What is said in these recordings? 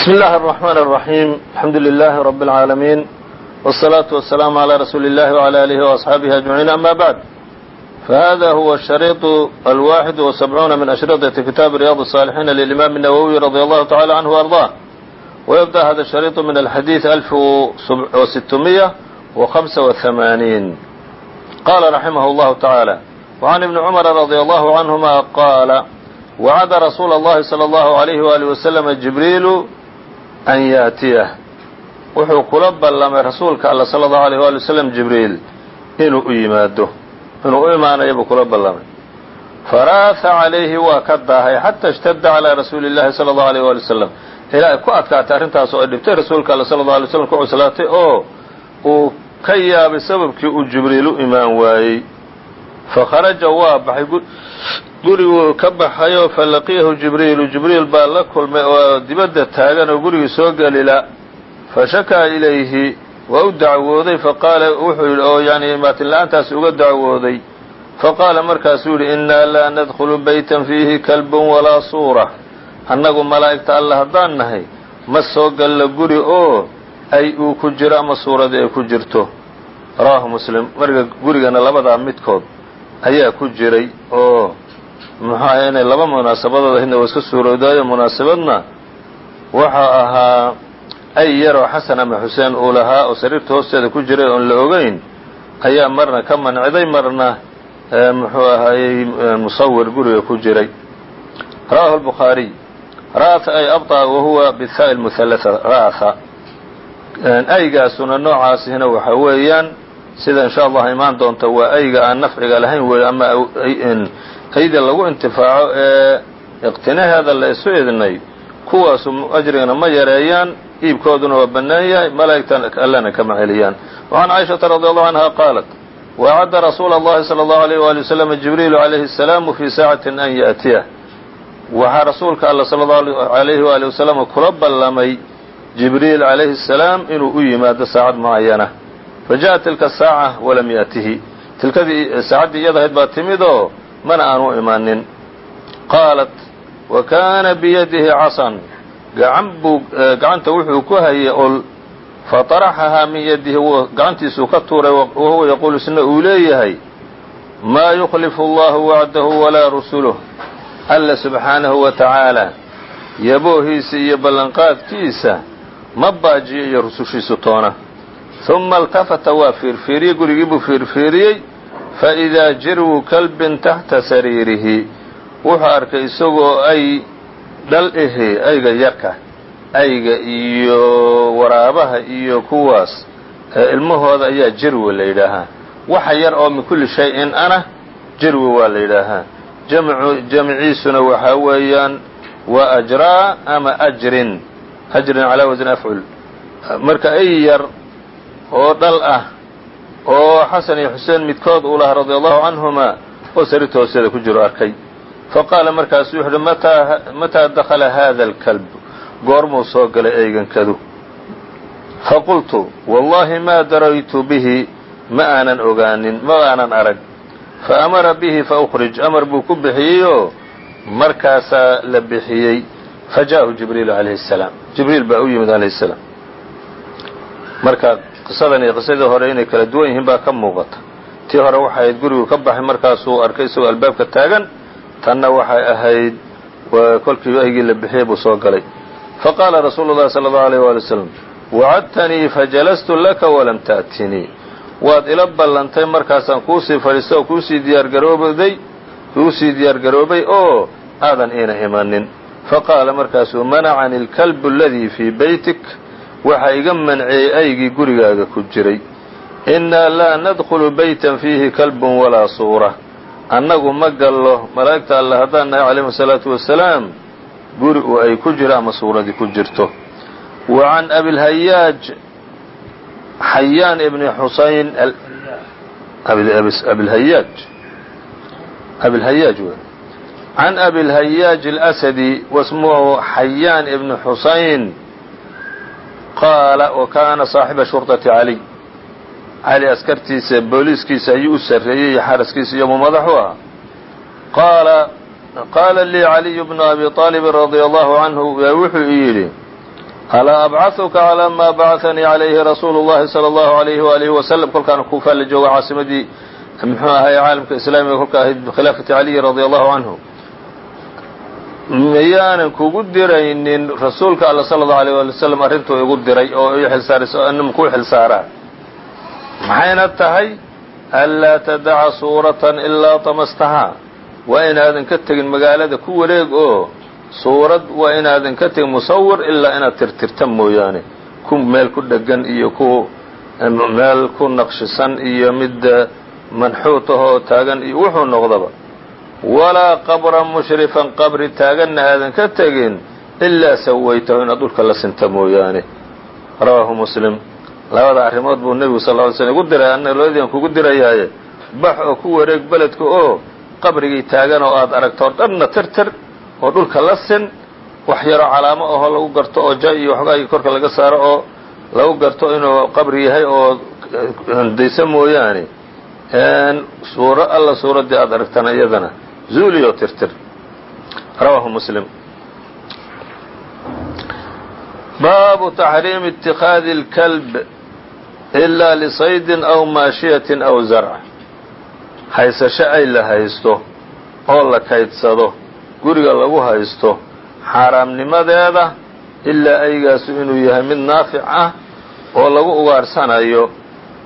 بسم الله الرحمن الرحيم الحمد لله رب العالمين والصلاة والسلام على رسول الله وعلى آله وأصحابه أجمعين أما بعد فهذا هو الشريط الواحد وسبعون من أشرطة كتاب رياض الصالحين للإمام النووي رضي الله تعالى عنه وأرضاه ويبدأ هذا الشريط من الحديث ألف وستمية وخمسة وثمانين قال رحمه الله تعالى وعن ابن عمر رضي الله عنهما قال وعد رsuuل الlahi صلى الlaه عليه وaلiه وسلم جibrيilu an yaatiyah wuxuu kula ballamay rasuulka alla sala allahu alayh waali wasalam jibriil inuu u yimaado. Inuu u imaanayo buu kula ballamay. Faraaha calayhi waa ka daahay xata ishtadda calaa rasuuli illahi sala allahu alayh waali wasalam ilaa ay ku adkaatay arrintaas oo ay dhibtay rasuulka alla sala allah alay waslam ku cuslaatay oo uu ka yaabay sababkii uu jibriil u imaan waayey fakharaja waa baxay guriguu ka baxayoo falaqiyahu jibriilu jibriil baa la kulmay oo dibadda taagan oo gurigii soo gelila fashakaa ilayhi waa u dacwooday faqaala wuxuu yidhi oo yani maatin la'aantaasi uga dacwooday faqaala markaasuu yidhi innaa laa nadkhulu baytan fiihi kalbun walaa suura annagu malaa'igta alla haddaan nahay ma soo galla guri oo ay uu ku jiro ama suuradii ay ku jirto rawaahu muslim marka gurigana labadaa midkood ayaa ku jiray oo muxuu aha inay laba munaasabadood ahidna waa iska suurowdaayo munaasabadna waxaa ahaa ay yaroo xasan ama xuseen uu lahaa oo sariirta hoosteeda ku jiray oon la ogeyn ayaa marna ka manciday marna muxuu ahaayey musawir guriga ku jiray. Rawaahu lbukhaariy ra'atha ay abطa wa huwa bihaa muhalaa ra'atha. Aygaasuna noocaasina waxa weeyaan sida insha allah imaan doonta waa ayga aan nafciga lahayn weeye ama ayda lagu intifaaco ee iqtinaheeda la isu idnay kuwaasu ajrigana ma yareeyaan iibkooduna waa bannaan yahay malaa'igta allana kama celiyaan وعan caiشhaةa radي allahu canha qaalat wacadda rasuula اllahi salى اllahu عalيه wali wslam jibriilu عalayhi الsalaam fii saacati an yaأtiyah waxaa rasuulka alla salى اllahu عalayhi wali wasalam kula ballamay jibriil عalayhi الsalaam inuu u yimaado saacad mucayana fajaءa tilka saaca walam yaatihi tilkadii saacaddii iyada ahayd baa timid oo mana aanu imanin qaalat wa kaana biyadihi casan gacan buu gacanta wuxuu ku hayay ol faطaraxahaa min yadihi gacantiisuu ka tuuray wahuwa yaquulu isna uu leeyahay maa yukhlifu allahu wacdahu walaa rusuluh alla subxaanahu wa tacaala yaboohiisa iyo ballanqaadkiisa ma baajiyo iyo rusushiisu toona ثuma اltafata waa fiirfiiriyey gurigii buu fiirfiiriyey faidaa jirwu kalbin taxta sariirihi wuxuu arkay isagoo ay dhal ahe ayga yarka ayga iyo waraabaha iyo kuwaas ilmahooda ayaa jirwi la yidhaahaa. waxa yar oo min kulli shay-in ana jirwi waa la yidhaahaa. jamciisuna waxaa weeyaan waa ajraa ama ajrin ajrin calaa wasni afcul marka ay yar oo dhal ah oo xasan iyo xuseen midkood uu lahaa radia allahu canhumaa oo sarirta hoosteeda ku jiro arkay. Fa qaala markaasuu wuxuuhi mataa dakhala haada alkalb? Goormuu soo galay eygankadu faqultu wallaahi maa daraytu bihi ma aanan ogaanin ma aanan arag. Fa amara bihi fa ukhrij. Amar buu ku bixiyeyoo markaasaa la bixiyey. Fa ja'ahu jibriilu calayhi salaam. Jibriil baa u yimid calayhi salaam. Markaa qisadan iyo qisadii hore inay kala duwan yihiin baa ka muuqata. Tii hore waxay ahayd gurigu ka baxay markaasuu arkay isagoo albaabka taagan. Tanna waxay ahayd kolkii aygii la bixiyey buu soo galay. Faqaala rasuulu llahi sala allahu alayh waali wasalam wacadtanii fajalastu laka walam ta'tinii waad ila ballantay markaasaan kuusii fadhiistay oo kuusii diyaargarooday kuusii diyaargaroobay oo aadan iina imanin. Faqaala markaasuu manacani alkalbu aladii fii baytik waxaa iga manciyey aygii gurigaaga ku jiray. Innaa laa nadkhulu baytan fiihi kalbun walaa suura. Annagu ma gallo malaa'igta alle haddaan nahay calayhim asalaatu wasalaam guri uu ay ku jiro ama suuradii ku jirto. Wa can abilhayaaj xayaan ibni xusayn abilhayaaj abilhayaaj w can abilhayaaj alasadi wasmuhu xayaan ibni xusayn qaala wakaana saaxiba shurطati caliy cali askartiisa booliiskiisa ayuu u sarreeyey iyo xaraskiisa iyagoo madaxu ah qaala qaala lii caliyu bnu abi aalibin radia allahu canhu ee wuxuu i yidhi alaa abcahuka calaa maa bacahanii calayhi rasuulu llahi sala allahu alayhi waalihi wasalam kolkaan kuufaa la jooga caasimadii muxuu ahaye caalamka islaamiga kolka ahayd bikhilaafati caliyi radia allahu canhu miyaanan kugu diraynin rasuulka alla sala allahu alيyh wali wslam arrintuu igu diray oo ii xilsaarayso kuu xilsaaraa maxayna tahay? Anlaa tadaca suuratan ilaa tamastahaa waa inaadan ka tegin magaalada ku wareeg oo suurad waa inaadan ka tegin musawir ilaa inaad tirtirta mooyaane. Ku meel ku dhegan iyo ku meel ku naqshisan iyo mid manxuut ahoo taagan iyo wuxuu noqdaba walaa qabran mushrifan qabri taaganna aadan ka tegin ilaa sawaytahu inaad dhulka la sinta mooyaane rawaahu muslim labada arrimood buu nebigu sal ly slm igu diray anna labadiian kugu dirayaaye bax oo ku wareeg beledka oo qabrigii taagan oo aad aragto oo dhanna tirtir oo dhulka la sin wax yaroo calaamo ahoo lagu garto oo ja iyo waxogaagii korka laga saaro oo lagu garto inuu qabri yahay oo daysa mooyaane suuro alla suuraddii aad aragtana iyadana zuuli oo tirtir rawaahu muslim baabu taxriimi itikaadi اlkalb ilaa lisaydin aw maashiyatin aw zarc haysasho ay la haysto oo la kaydsado guriga lagu haysto xaaraamnimadeeda ilaa aygaasu inuu yahay mid naafic ah oo lagu ugaarsanayo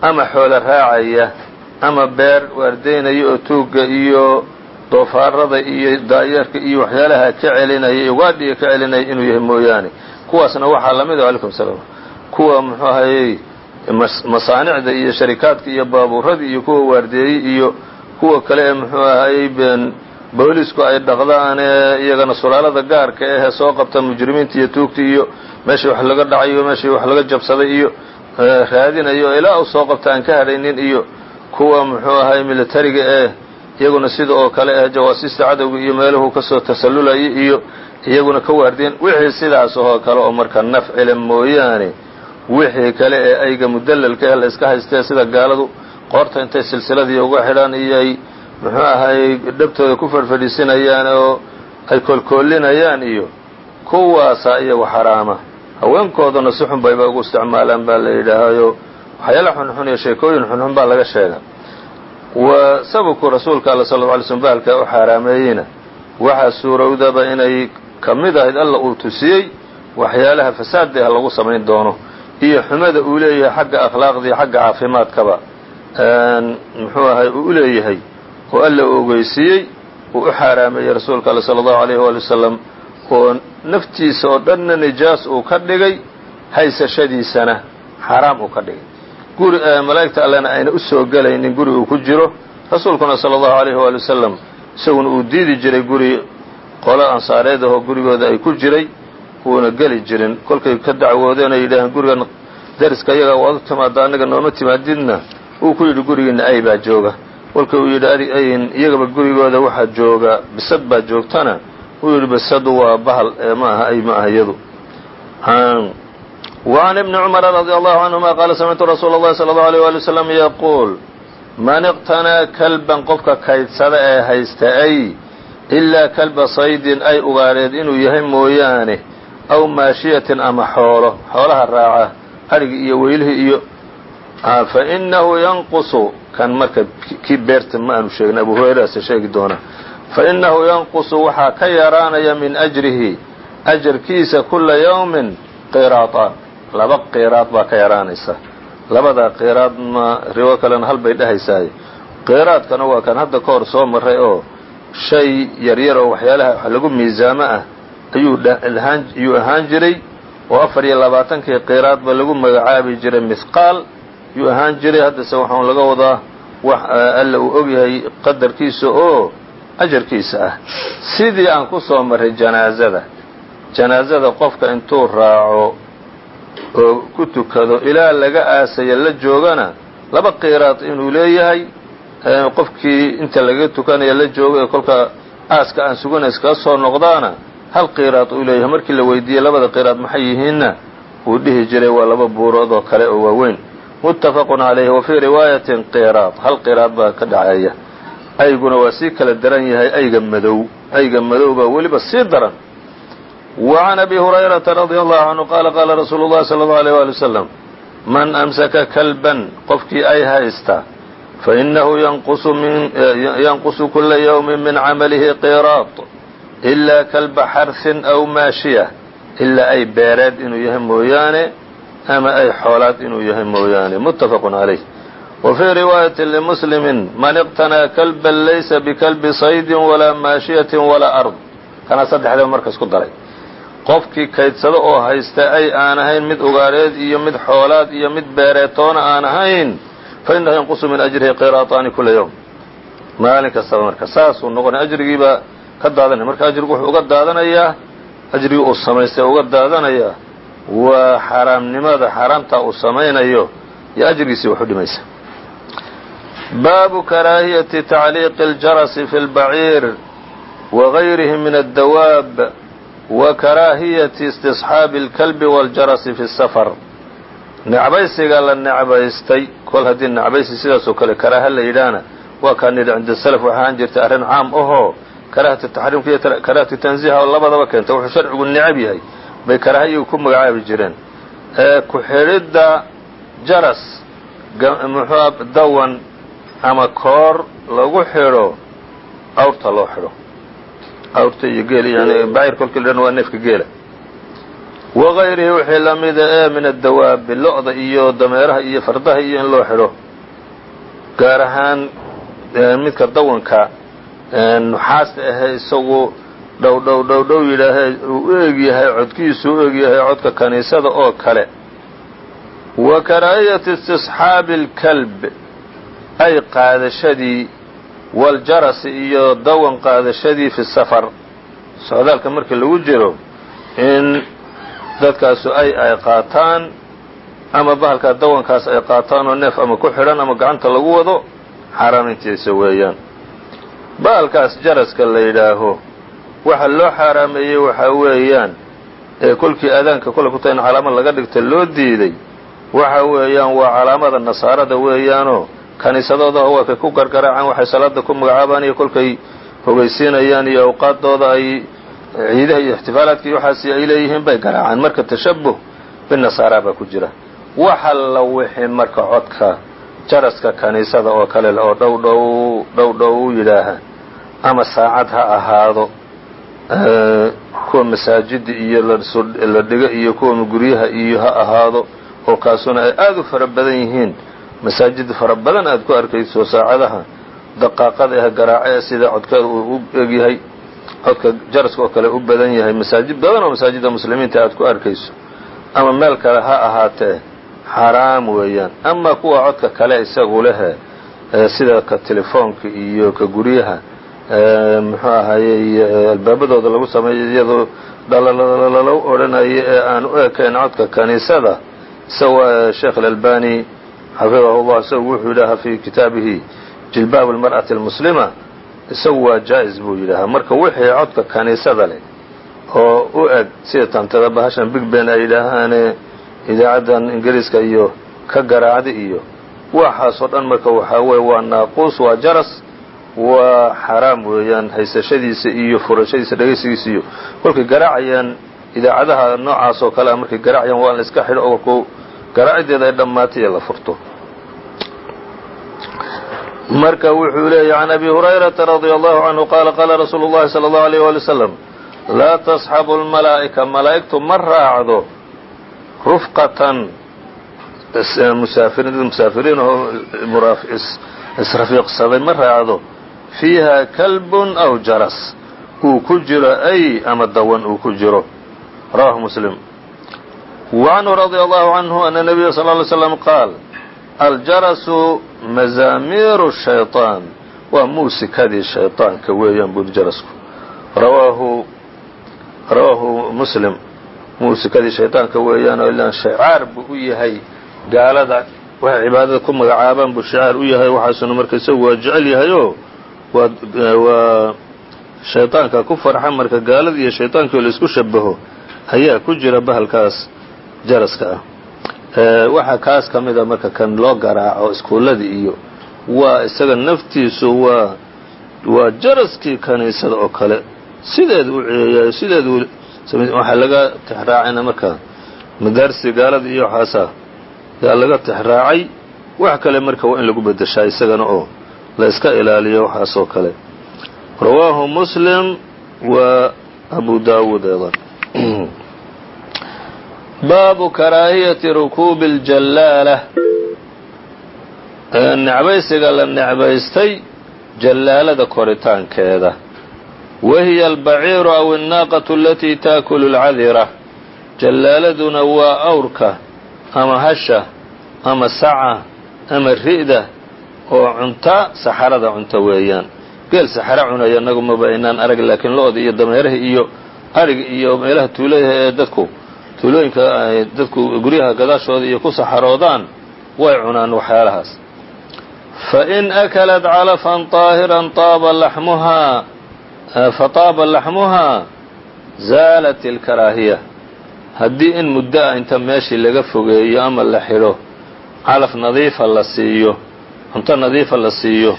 ama xoolo raacaya ama beer waardaynaya oo tuugga iyo doofaarada iyo daayeerka iyo waxyaalaha ka celinaya iyo gaadhiga ka celinaya inuu yahay mooyaane. Kuwaasna waxaa la mid ah alaykum salaam. Kuwa muxuu ahayey masaanicda iyo sharikaadka iyo baabuuradii iyo kuwa waardeeyey iyo kuwa kale ee muxuu ahayey boolisku ay dhaqdaan ee iyagana sulaalada gaarka ahee soo qabta mujrimiinta iyo tuugta iyo meeshii wax laga dhacayo meeshii wax laga jabsaday iyo raadinayo ilaa uu soo qabta aan ka hadhaynin iyo kuwa muxuu ahay militariga ee iyaguna sida oo kale ah jawaasiista cadowga iyo meeluhu ka soo tasallulayay iyo iyaguna ka waardeen wixii sidaas oo kale oo marka nafcile mooyaane wixii kale ee ayga mudallalka ee la iska haystee sida gaaladu qoorta intay silsiladii uga xidhaan iyo ay muxuu ahayey dhabtooda ku fadhfadhiisinayaan oo ay koolkoolinayaan iyo kuwaasaa iyagu xaraama haweenkoodana si xun bayba ugu isticmaalaan baa la yidhaahayo waxyaala xunxun iyo sheekooyin xunxun baa laga sheega wa sababku rasuulka alla sal alay slm bahalka u xaaraameeyeyna waxaa suurowdaba inay ka mid ahayd alla uu tusiyey waxyaalaha fasaaddeah lagu samayn doono iyo xumada uu leeyahay xagga akhlaaqda xagga caafimaadkaba. Muxuu ahay uu leeyahay oo alla u ogeysiiyey uu u xaaraameeyey rasuulka alla sala allahu alayh waali wasalam oo naftiisa oo dhanna nijaas uu ka dhigay haysashadiisana xaaraam uu ka dhigay guri malaa'igta allena ayna u soo gelaynin guri uu ku jiro rasuulkuna sala allahu alayhi waali wasalam isaguna uu diidi jiray guri qolo ansaareed ahoo gurigooda ay ku jiray uuna geli jirin. Kolkay ka dacwoodeen ay yidhaaheen gurigan dariska iyaga waad u timaadda annaga nooma timaadidna. Uu ku yidhi gurigiina ay baa jooga. Kolka uu yidhi iyagaba gurigooda waxaa jooga bisad baa joogtana. Uu yidhi bisadu waa bahal ma aha ay ma aha iyadu وعn بن cمر رضي الله عنهma qال سمعtu رsuuل الlhi صلى الله عليه ولي وسلم يquuل man اqتنىa كلبا qofka kaydsada ee haysta ay إlaa كلبa saydin ay ugaareed inuu yahay mooyaane أw maashiyatin ama xoolo xoolaha raaca adhigi iyo weylihii iyo faإnahu yanqusu kan marka kii beerta ma aanu sheegin abu hurayraase sheegi doona faإnahu yanqusu waxaa ka yaraanaya min أjrihi أjarkiisa kula yوم qiraaطaan laba qiraad baa ka yaraanaysa. Labada qiraad ma riwo kalena hal bay dhehaysaay qiraadkana waa kan hadda ka hor soo maray oo shay yaryar oo waxyaalaha wax lagu miisaamo ah ayuu ayuu ahaan jiray. Oo afar iyo labaatankii qiraadba lagu magacaabi jiray mithqaal yuu ahaan jiray. Haddase waxaan laga wadaa wax alla uu ogyahay qadarkiisa oo ajarkiisa ah. Sidii aan ku soo maray janaazada janaazada qofka intuu raaco oo ku tukado ilaa laga aasaya la joogana laba qiraad inuu leeyahay qofkii inta laga tukanaya la joogo ee kolka aaska aan sugana iskaga soo noqdaana hal qiraad uu leeyahay. Markii la weydiiyey labada qiraad maxay yihiinna? Wuu dhihi jiray waa laba buurood oo kale oo waaweyn. Muttafaqun calayhi wa fii riwaayatin qiraad hal qiraad baa ka dhaceeya ayguna waa sii kala daran yahay ayga madow ayga madow baa weliba sii daran وعn أbي هuريرaةa رضي الله عanه qاla qاla رasuul الlahi صلى الله عليه وaلي وسلم man أmسka klبا qofkii ay haysta faإnahu yanqusu kula yوم min camalihi qiraaط إlaa kalba xarثin أw maashiya ilaa ay beereed inuu yahay mooyaane ama ay xoolaad inuu yahay mooyaane متafq عalيه وفي رواية لمسلم man اqتنىa كلبا laysa bklbi صayd وlaa maashiyaة وlaa أrض kana saddexdaba marka isku daray qofkii kaydsado oo haysta ay aan ahayn mid ugaareed iyo mid xoolaad iyo mid beereetoona aan ahayn fainahu yanqusu min ajrihi qiraataani kula yowm maalin kastaba marka saasuu noqonay ajrigiibaa ka daadanaya. Marka ajrigu wuxuu uga daadanayaa ajrigii uu samaystay uga daadanayaa waa xaaraamnimada xaaraamtaa uu samaynayo iyo ajrigiisii wax u dhimaysa baabu karaahiyati tacliiqi اljarasi fi اlbaciir wagayrihi min addawaab wa karaahiyati istisxaabi alkalbi waaljarasi fi safar necbaysiga la necbaystay kol haddii necbaysi sidaasoo kale karaaha la yidhaahna waa kaa nidha cinda salaf waxaa ahaan jirtay arrin caam ahoo karaahatu taxriimka iyo karaahatu tansiiha oo labadaba keenta wuxuu sharcigu necab yahay bay karaaha ku magacaabi jireen ee ku-xidhidda jaras muxua dawan ama koor lagu xidho awrta loo xidho awrta iyo geel yani bacir kolkii la dhan waa neefka geela. Wagayrihi wixii lamida ee min addawaabi lo-da iyo dameeraha iyo fardaha iyo in loo xidho. Gaar ahaan midka dawanka nuxaasta ahee isagu dhow dhow dhow dhow yidhaahee uu u eg yahay codkiisu u eg yahay codka kaniisada oo kale. Wa karaahiyati istisxaabi اlkalb ay qaadashadii waljarasi iyo dawan qaadashadii fi safar. Socdaalka markii lagu jiro in dadkaasu ay ay qaataan ama bahalkaa dawankaas ay qaataan oo neef ama ku xidhan ama gacanta lagu wado xaaraamintiisa weeyaan. Bahalkaas jaraska la yidhaaho waxa loo xaaraameeyey waxaa weeyaan ee kolkii aadaanka kole ku in calaamad laga dhigta loo diiday waxa weeyaan waa calaamada nasaarada weeyaanoo kaniisadoodaho waa kay ku gargaraacaan waxay salaada ku magacaabaan iyo kolkay hogaysiinayaan iyo awqaaddooda ay ciidaha iyo ixtifaalaadka waxaasi ay leeyihiin bay garaacaan marka tashabuh binasaara baa ku jira. Waxa la wixi marka codka jaraska kaniisada oo kale oo dhow dhow dhow dhow u yidhaaha ama saacad ha ahaado kuwa masaajida iyo la dhigo iyo kuwa guryaha iyo ha ahaado oo kaasuna ay aad u fara badan yihiin masaajid fara badan aad ku arkayso saacadaha daqaaqada ah garaace sida codkeeda uu u egyahay codka jaraska oo kale u badan yahay masaajid badan oo masaajida muslimiinta aad ku arkayso ama meel kale ha ahaatee xaraam weeyaan. Ama kuwa codka kale isagu lehe sida ka telefoonka iyo ka guryaha muxuu ahaayey albaabadooda lagu sameeyo iyadoo dhalalalo odhanayo ee aan u ekayn codka kaniisada. Isaga sheekh alalbani xafidahullah isagu wuxuu yidhaahaa fi kitaabihi jilbaab almar'ati almuslima isagu waa jaa-is buu yidhaahaa marka wixii codka kaniisada leh oo u eg sida tantada bahashan big ben ay yidhaahaane idaacaddan ingiriiska iyo ka garaacda iyo waxaasoo dhan marka waxaa weeye waa naaquus waa jaras waa xaraam weeyaan haysashadiisa iyo furashadiisa dhegaysigiisa iyo. Kolkay garaacayaan idaacadaha noocaas oo kale a markay garaacayaan waa la iska xidho oo kolku garaacideeda ay dhammaatay iyo la furto. Marka wuxuu leeyay can abi hurayrata radia allahu canhu qaala qaala rasuulu llahi sala allahu alayh wali wasalam laa tasxabu lmalaa'ika malaa'igtu ma raacdo rufqatan. Musaafiriin musaafiriin oo israfiiqsaday ma raacdo. Fiiha kalbun aw jaras uu ku jiro ay ama dawan uu ku jiro. Rawahu muslim وعنه رضي الله عنه أن النبي صلى الله عليه وسلم قال الجرس مزامير الشhيطان waa muusikadii shayطaanka weeyaan buri jarasku rawaahu rawaahu muslim muusikadii shayطaanka weeyaan oo ilaan shicaar buu u yahay gaalada waxay cibaadada ku magacaabaan buu shicaar u yahay waxaasuna marka isagu waa jecel yahayoo waa waa shayطaanka ku farxa marka gaalada iyo shayطaankii oo la isku shabaho ayaa ku jira bahalkaas jaraska ah. Waxaa kaas ka mid a marka kan loo garaaco iskuuladii iyo waa isaga naftiisu waa waa jaraskii kaniisada oo kale. Sideed u ceeyayo sideed waxaa laga tixraacayna marka madaarsi gaalada iyo waxaasaa yaa laga tixraacay. Wax kale marka waa in lagu bedeshaa isagana oo la iska ilaaliyo waxaasoo kale. Rawaahu muslim wa abu daawuud ayضا baabu karaahiyati rukuubi اljallaala necbaysiga la necbaystay jallaalada koritaankeeda. Wa hiya albaciiru aw annaaqatu alatii taakulu alcadira. Jallaaladuna waa awrka ama hasha ama saca ama ri'da oo cunta saxarada cunta weeyaan. Geel saxara cunaya nagumaba inaan arag laakiin lo'oda iyo dameeraha iyo ariga iyo meelaha tuulayaha ee dadku tuulooyinka dadku guryaha gadaashooda iyo ku saxaroodaan way cunaan waxyaalahaas. Fain akalat calafan طaahiran taaba laxmuhaa fataaba laxmuhaa zaalat ilkaraahiya haddii in muddo ah inta meeshii laga fogeeyo ama la xidho calaf nadiifa la siiyo cunto nadiifa la siiyo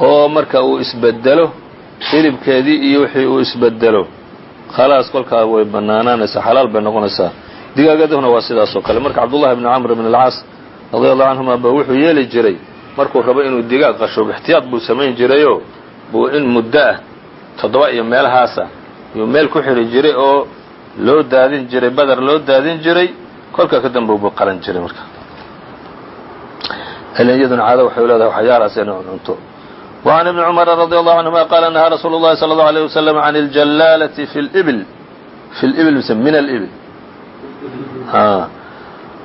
oo marka uu isbedelo hilibkeedii iyo wixii uu isbedelo khalaas kolkaa way bannaanaanaysaa xalaal bay noqonaysaa digaagaduna waa sidaas oo kale marka cabdullahi bni camr bn alcaas radia allahu canhuma ba wuxuu yeeli jiray markuu rabo inuu digaag qasho ixtiyaad buu samayn jirayoo buu in muddo ah toddoba iyo meelahaasa yuu meel ku xidhi jiray oo loo daadin jiray badar loo daadin jiray kolka ka dambe buu qalan jiray marka iyaduna caado waxay leedahay waxyaalahaas inay cunto وعن ابن cمر رضي الله عنهma qال نهى رsuل الlahi صلى الله عليه وسلم عن الجلالة في الإبل في الإبل من الإبل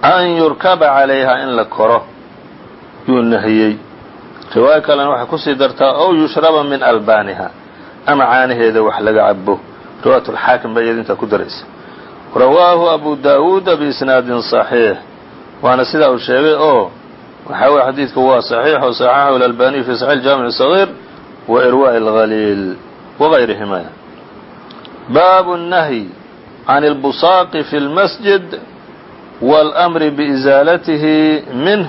أn يurكبa عalayha in la koro yuu nahiyey riwaayo kalena waxay kusii dartaa ow يuشhربa min albاniha ama caanaheeda wax laga cabo riwaayaة الxaakim ba iyada intaa ku daraysa rawaahu أbu dawuda بإsنaadi صaحيiح waana sidaa uu sheegay oo waxaa weye xadiidku waa صaxiix oo صaxaxahu اlalbaniي fi صaxiix jaamiع الصغيir wa irwaaء الغaliil وغayrihima baabu الnahyi can اlbusaaqi fi اlmasjid wاlأmri biإizaalatihi minh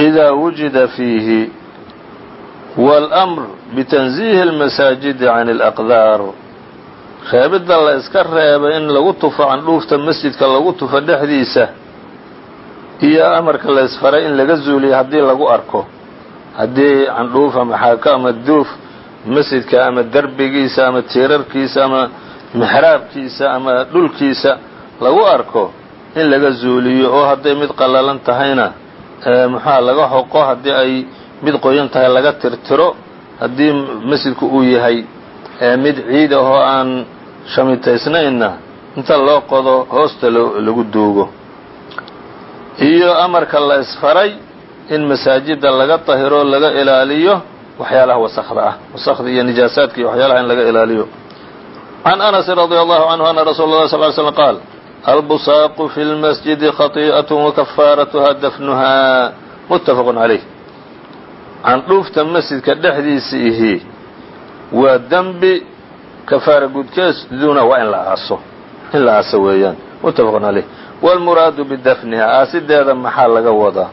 إida wujida fiihi wاlأmr bitanziihi الmasaajidi can اlأqdaar reebidda la iska reebay in lagu tufo candhuufta masjidka lagu tufo dhexdiisa iyo amarka la isfaray in laga zuuliyo haddii lagu arko haddii candhuuf ama xaako ama duuf masjidka ama derbigiisa ama tiirarkiisa ama mixraabkiisa ama dhulkiisa lagu arko in laga zuuliyo oo hadday mid qallalan tahayna muxuha laga hoqo haddii ay mid qoyan tahay laga tirtiro? Haddii masjidku uu yahay mid ciid ahoo aan shamitaysnaynna inta loo qodo hoosta lagu duugo iyo amarka la isfaray in masaajida laga tahiro laga ilaaliyo waxyaalaha wasakda ah wasakda iyo nijaasaadka iyo waxyaalaha in laga ilaaliyo can anas radي allahu canhu ana rasuula اlah sl ly slm qaal albusaaqu fi lmasjidi khatii'aة wakafaaratuha dafnuha muttafaq calayh candhuufta masjidka dhexdiisa ihi waa dembi kafaara gudkeeduna waa in la aaso in la aaso weeyaan muttafaq calayh wاlmuraadu bidafniha aasideeda maxaa laga wadaa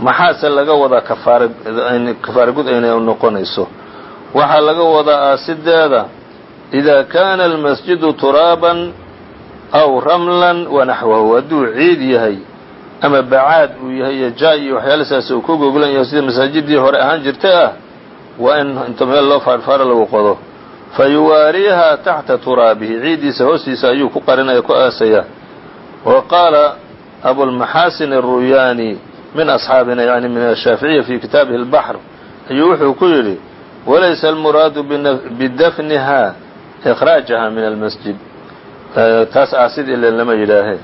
maxaase laga wadaa kafaara gud aynay noqonayso waxaa laga wadaa aasideeda إida kana almasjidu turaaban aw ramlan wanaxwahu hadduu ciid yahay ama bacaad uu yahay iyo jaay iyo waxyaalasaas uu ku goglan yahay sida masaajidii hore ahaan jirtay ah waa in inta meel loo faarfaaro lagu qodo fayuwaariiha taxta turaabihi ciiddiisa hoostiisa ayuu ku qarinaya ku aasaya wa qaala abulmaxaasin الruyaani min asxaabina yani min ashaaficiya fi kitaabihi اlbaxr ayuu wuxuu ku yidhi walaysa almuraadu bidafniha ikraajaha min almasjid taas aasid ile lama yidhaahe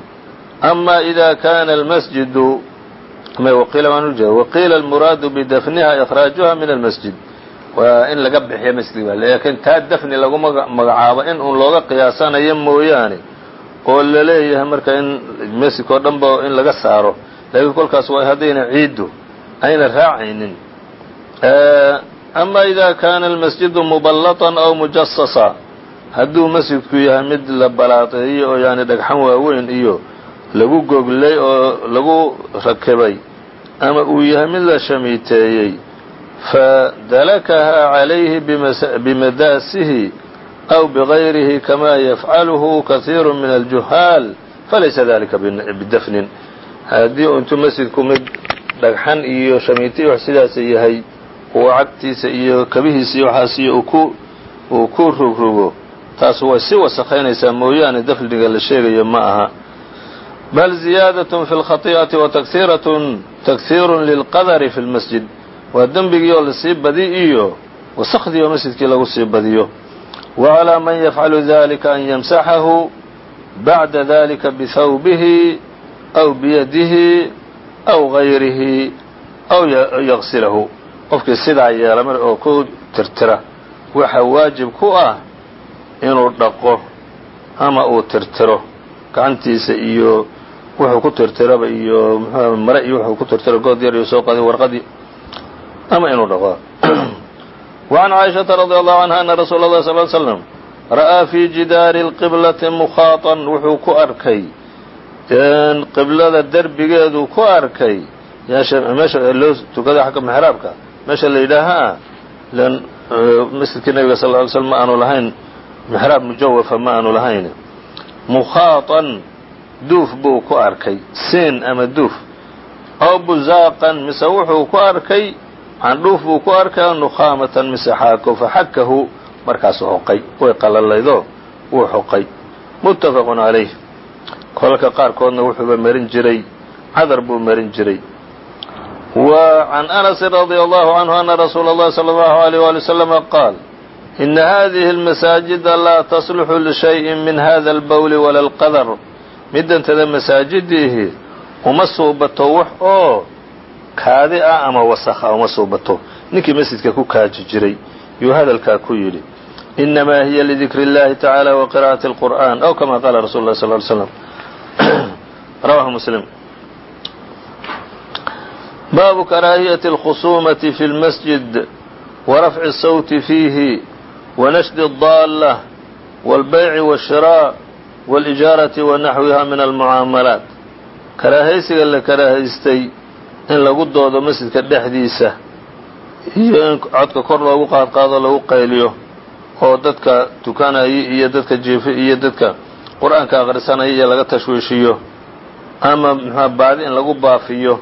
ama ida kana almasjidu waqiila almuraadu bidafniha ikraajuha min almasjid waa in laga bixiya masjidka lakin taa dafni lagu magacaabo in uun looga qiyaasanayo mooyaane oo la leeyahay marka in oo dhan ba in laga saaro. Laakiin kolkaas waa haddayna ciiddu ayna raacaynin. Ama ida kana almasjidu muballaطan aw mujasasa hadduu masjidku yahay mid la balaateeyo oo yani dhagxan waaweyn iyo lagu goglay oo lagu rakibay ama uu yahay mid la shamiiteeyey fadalakaha calayhi bimadaasihi أو بغayrihi kama yafcalhu kaثيir min الجuhaal falaysa dalika bidafnin haddii u intuu masjidku mid dhagxan iyo shamiiti wax sidaasa yahay uu cagtiisa iyo kabihiisa iyo waxaas iyo uu ku rogrogo taas way si wasakhaynaysaa mooyaane dafniga la sheegayo ma aha bal ziyaadaة fi اlkhaطiئaةi وtakhiiraة takhiiru lilqadri fi اlmasjid waa dembigii oo lasii badi iyo wasakhdii oo masjidkii lagu sii badiyo وعlى man yafعalu dalika an ymsaxahu baعda dalika bihawbihi أw biyadihi أw غayrihi أw yغsilahu qofkii sidaa yeela mar oo ku tirtira waxa waajib ku ah inuu dhaqo ama uu tirtiro gacantiisa iyo wuxuu ku tirtiraba iyo mxu mare iyo wuxuu ku tirtiro good yar iyo soo qaday warqadii ama inuu dhaqo وعn caaئiشhaةa رadي الله عanهa أna rasuula الlahi صل ل sلم ra'aa fي jidaari الqiblati mukhaطan wuxuu ku arkay qiblada derbigeedu ku arkay meesha loo tukada xagga mexraabka meesha la yidhaahaa masjidkii nabiga sal ly slm ma aanu lahayn mexraab mujawafa ma aanu lahayn mukhaطan duuf buu ku arkay siin ama duuf aw buzaaqan mise wuxuu ku arkay candhuuf buu ku arkaa nukhaamatan misaxaako faxakahu markaasu xoqay way qalalaydo wuu xoqay. Muttafaqun calayh kolalka qaarkoodna wuxuuba marin jiray cadar buu marin jiray. Wa can anasin radia allahu canhu ana rasuul allahi sala allahu alayh waali wasalama qaal ina hadihi almasaajida laa tasluxu lishayin min hada albawli wala alqadar. Midantada masaajidiihi uma suubato wax oo kaadi ah ama wasakha uma suubato ninkii masjidka ku kaaji jiray yuu hadalkaa ku yidhi inamaa hiya lidikri اllahi tacaala wa qira'ati اlqur'an aw kama qaala rasul lah sal ly slam rawahu muslim baabu karaahiyati اlkhusuumati fi اlmasjid warafci الsawti fiihi wanashdi الdaala wاlbayci wالshiraaء wاlijaarati wanaxwiha min almucaamalaat karaahaysiga la karaahaystay in lagu doodo masjidka dhexdiisa iyo in codka kor loogu qaadqaado lagu qayliyo oo dadka tukanaya iyo dadka jiifi iyo dadka qur'aanka akhrisanaya iyo laga tashwiishiyo ama mxua baadi in lagu baafiyo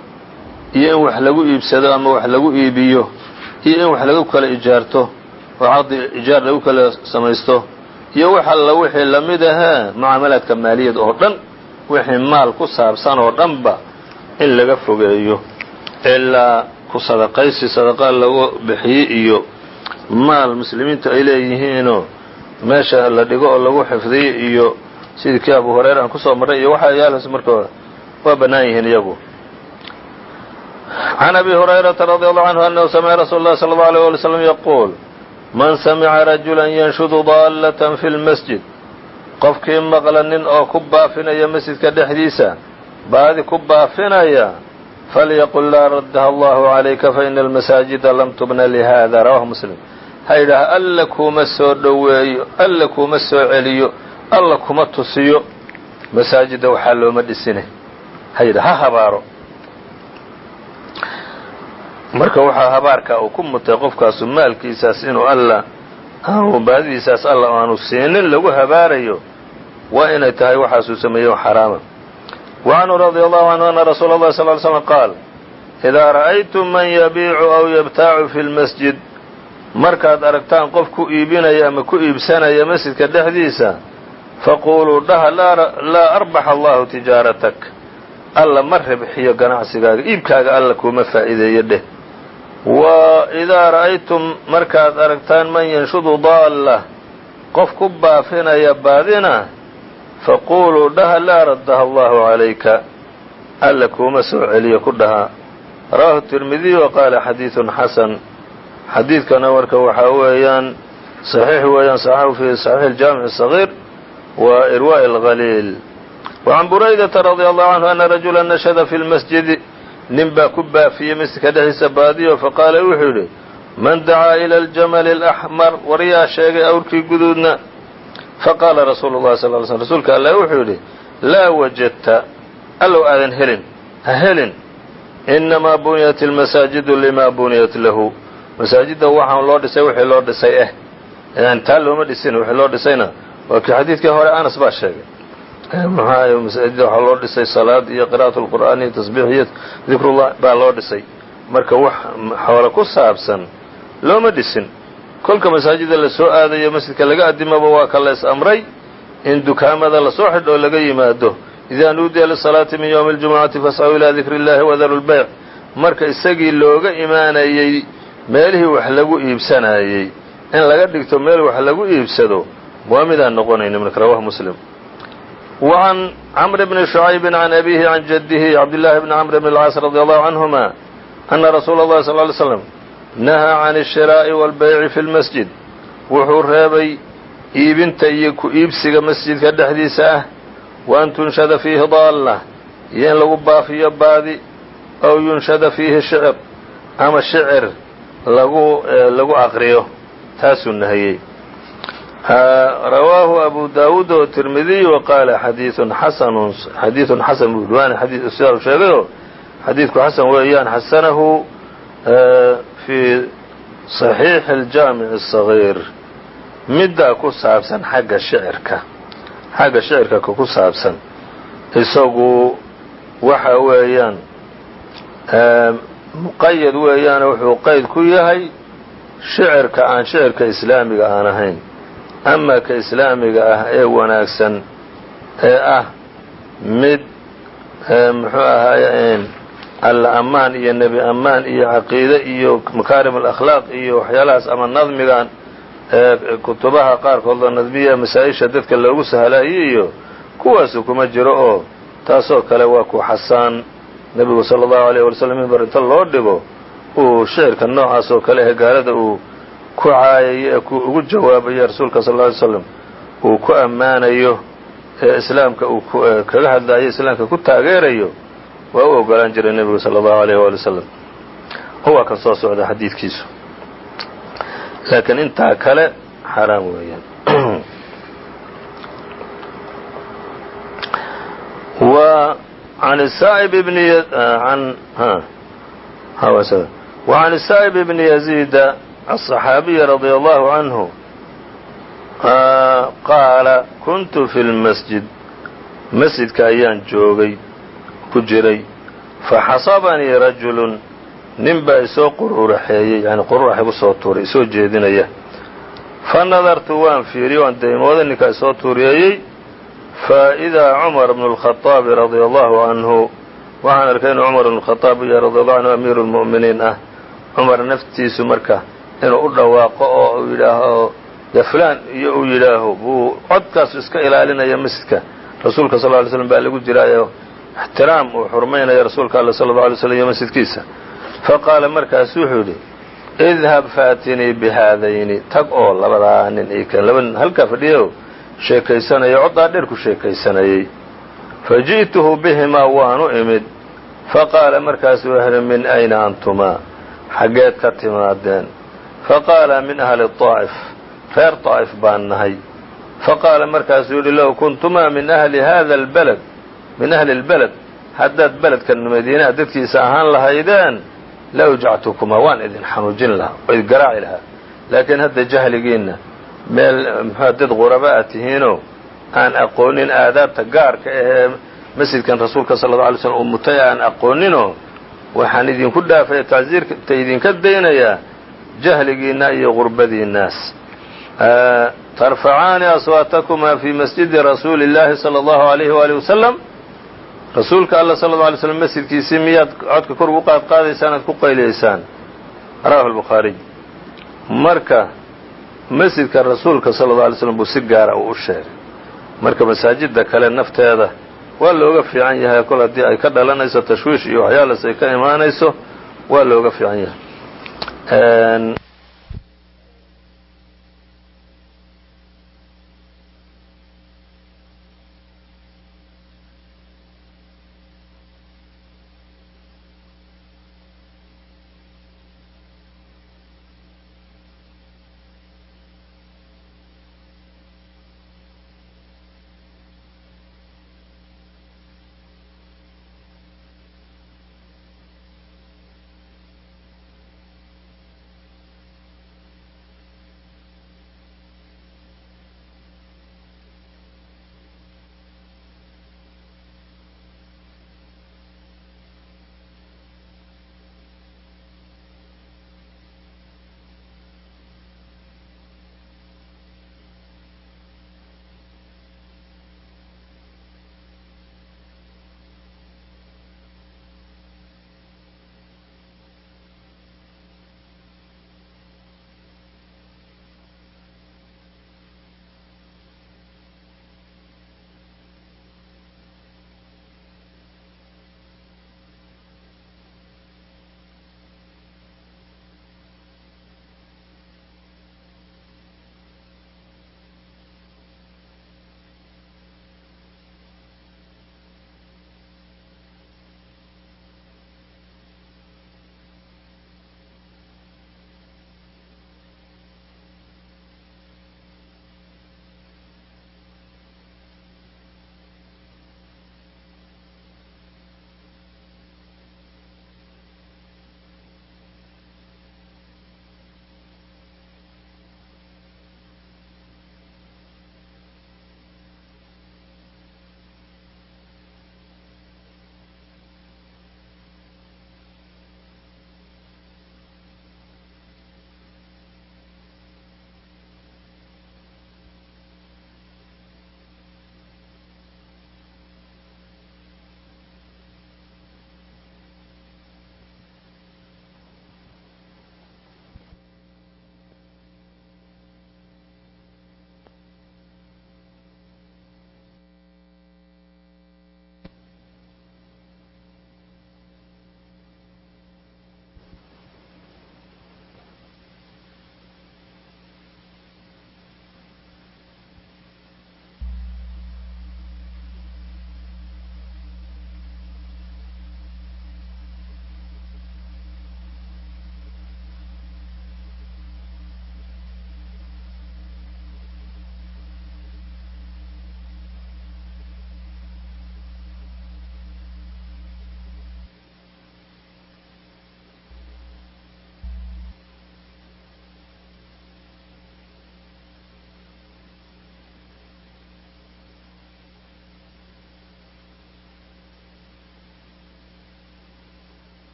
iyo in wax lagu iibsado ama wax lagu iibiyo iyo in wax lagu kala ijaarto oo caqdi ijaar lagu kala samaysto iyo wax alla wixii la mid ahee mucaamalaadka maaliyad oo dhan wixii maal ku saabsan oo dhanba in laga fogeeyo ilaa ku sadaqaysi sadaqaa lagu bixiye iyo maal muslimiintu ay leeyihiinoo meesha la dhigo oo lagu xifdiyo iyo sidiikii abu hureyra aan ku soo marray iyo waxa yaalhaas marka waa bannaan yihiin iyagu. Can abi hurayrata radi allahu canhu annahu samica rasuulu llahi sala allau alيyh wali slam yaquul man samica rajulan yanshudu daallatan fi lmasjid qofkii maqla nin oo ku baafinaya masjidka dhexdiisa baadi ku baafinaya falyaqul laa raddaha allahu calayka faina almasaajida lam tubna lihada rawahu muslim. Ha yidhaaha alla kuuma soo dhoweeyo alla kuuma soo celiyo alla kuma tusiyo masaajidda waxaa looma dhisine. Ha yidha ha habaaro. Marka waxaa habaarka uu ku mutay qofkaasu maalkiisaas inuu alla aanu baadidiisaas alla aanu siinin lagu habaarayo waa inay tahay waxaasuu sameeyo xaraama wa canhu radia allahu canhu ana rasuula اllahi sal ly slm qaal idaa ra'aytum man yabiicu aw yabtaacu fi lmasjid markaad aragtaan qof ku iibinaya ama ku iibsanaya masjidka dhexdiisa faquuluu dhaha laa arbaxa allahu tijaaratak alla ma ribxiyo ganacsigaaga iibkaaga alla kuuma faa'iideeyo dheh wa idaa ra'aytum markaad aragtaan man yanshudu daalla qof ku baafinaya baadina faquluu dhaha laa radaha allahu calayka alla kuuma soo celiyo ku dhaha rawahu tirmidiy wa qaala xadiidun xasan xadiidkana marka waxaa weeyaan saxiix weeyaan saxahu fii saxiix aljaamic asagiir wa irwaa'i alghaliil wacan buraydata radia allahu canhu ana rajula nashada fi lmasjidi nin baa ku baafiyey masjidka dhexdiisa baadiyo faqaala wuxuu yidhi man dacaa ila aljamali alaxmar war yaa sheegay awrkii guduudna faqaala rasuulu llahi sal ly slm rasuulka allah wuxuu yidhi laa wajadta allow aadan helin ha helin. Innamaa buniyat almasaajidu limaa buniyat lahu. Masaajidda waxaan loo dhisay wixii loo dhisay eh yani taa looma dhisin wixii loo dhisayna. Waa kii xadiidkii hore anas baa sheegay. Eh, Muxuahay masaajidda waxaa loo dhisay salaad iyo qira'at alqur'aan iyo tasbiix iyo dikrullah baa loo dhisay. Marka wax xoole ku saabsan looma dhisin kolka masaajida lasoo aadayo masjidka laga adimaba waa ka la is amray in dukaamada lasoo xidho oo laga yimaado idaa nuudiya lisalaati min ywmi اljumucati fascuu ilaa dikri اllahi wadaru lbayc marka isagii looga imaanayey meelihii wax lagu iibsanayey in laga dhigto meel wax lagu iibsado waa midaan noqonayni marka rawahu muslim وعn cمر بن شhuعayb عن أbيه عن جده cبداللahi بن cمر بن الcاaص رضي الله عنهma أنa رsuuل الlahi صلى اه عليه nahaa can ishiraa'i waalbayci fi lmasjid wuxuu reebay iibinta iyo ku iibsiga masjidka dhexdiisa ah. Wa an tunshada fiihi daalla iyo in lagu baafiyo baadi aw yunshada fiihi shicir ama shicir lagu e, lagu aqriyo. Taasuu nahiyey rawaahu abu daawuud oo tirmidiy wa qaala xadiiun xasanun xadiiun xasan buu waana xadiis sidaa u sheegayoo xadiidku xasan weeyaan xasanahu e, fii صaxiixi اljaamic الصaغيir middaa ku saabsan xagga shicirka xagga shicirka ka ku saabsan isagu waxa weeyaan muqayad weeyaane wuxuu qayd ku yahay shicirka aan shicirka islaamiga aan ahayn ama ka islaamiga ah ee wanaagsan ee ah mid muxuu ahaay alla ammaan iyo nebi ammaan iyo caqiide iyo makaarim alakhlaaq iyo waxyaalahaas ama nadmigan kutubaha qaarkood la nadmiya masaa-isha dadka loogu sahlaayey iyo kuwaasu kuma jiro oo taasoo kale waa ku xasaan. Nebigu sala allahu alayh wala slam mimbar inta loo dhigo uu shicirka noocaas oo kale ee gaalada uu ku caayayo ee ku ugu jawaabayo rasuulka sal lla ly slam uu ku ammaanayo ee islaamka uu kaga hadlaayo islaamka ku taageerayo waa u ogolaan jiray nebigu sala allahu alayh waali wasalam oo waa kan soo socda xadiidkiisu laakiin intaa kale xaaraam weeyaan و عن السائب بن ي... عن ها وعن السائب بن يزيد الصحaabiي رضي الله عنه qaala kuntu fi اlmasjid masjidka ayaan joogay ku jiray. Faxasabanii rajulun nin baa isoo qururaxeeyey yani qururax igu tuuray isoo jeedinaya. Fa nadartu waan fiiriyo waan daymooday ninkaa isoo tuuriyeeyey fa idaa cumar bnu lkhaaabi radia allahu anhu waxaan arkay inuu cumar bnu khaaab u yahay radiallahu canhu amiiru lmu'miniin ah. Cumar naftiisu marka inuu u dhawaaqo oo uu yidhaaho ya iyo uu yidhaaho buu codkaas iska ilaalinaya masjidka rasuulka sal ly slm baa lagu jiraayo ixtiraam uu xurmaynaya rasuulka alla sala allau alay slm iyo masjidkiisa faqaala markaasu wuxuu yidhi idhab faatinii bihaadayni tag oo labadaa nin ii keen laba nin halkaa fadhiyayo sheekaysanaya coddaa dheer ku sheekaysanayey faji'tuhu bihimaa waanu imid faqaala markaasuu wuxuuhi min ayna antumaa xaggeed ka timaadeen faqaala min ahli طaa'if reer طaa'if baan nahay faqaala markaasuu yidhi low kuntumaa min ahli hada اlbalad min ahli اlbeled haddaad beledka madiinaha dadkiisa ahaan lahaydeen la wjactukumaa waan idin xanuujin lahaa oo idin garaaci lahaa laakiin hadda jahligiinna meel mxua dad quraba a tihiinoo aan aqoonin aadaabta gaarka ahee masjidkan rasuulka sala lla alay slm uu mutay aan aqooninoo waxaan idinku dhaafaya tacsiirta idinka daynayaa jahligiinna iyo gurbadiinnaas tarfacaani aswaatakumaa fii masjidi rasuuli اllaahi salى اllahu alayhi waali wasalam rasuulka alla sala lla alay slm masjidkiisii miyaad codka kor ugu qaad qaadaysaan aad ku qayliyaysaan rawahu albukhaariy marka masjidka rasuulka sala alla alay slm buu si gaara uu u sheegay. Marka masaajidda kale nafteeda waa looga fiican yahay kol haddii ay ka dhalanayso tashwiish iyo waxyaalaas ay ka imaanayso waa looga fiican yahay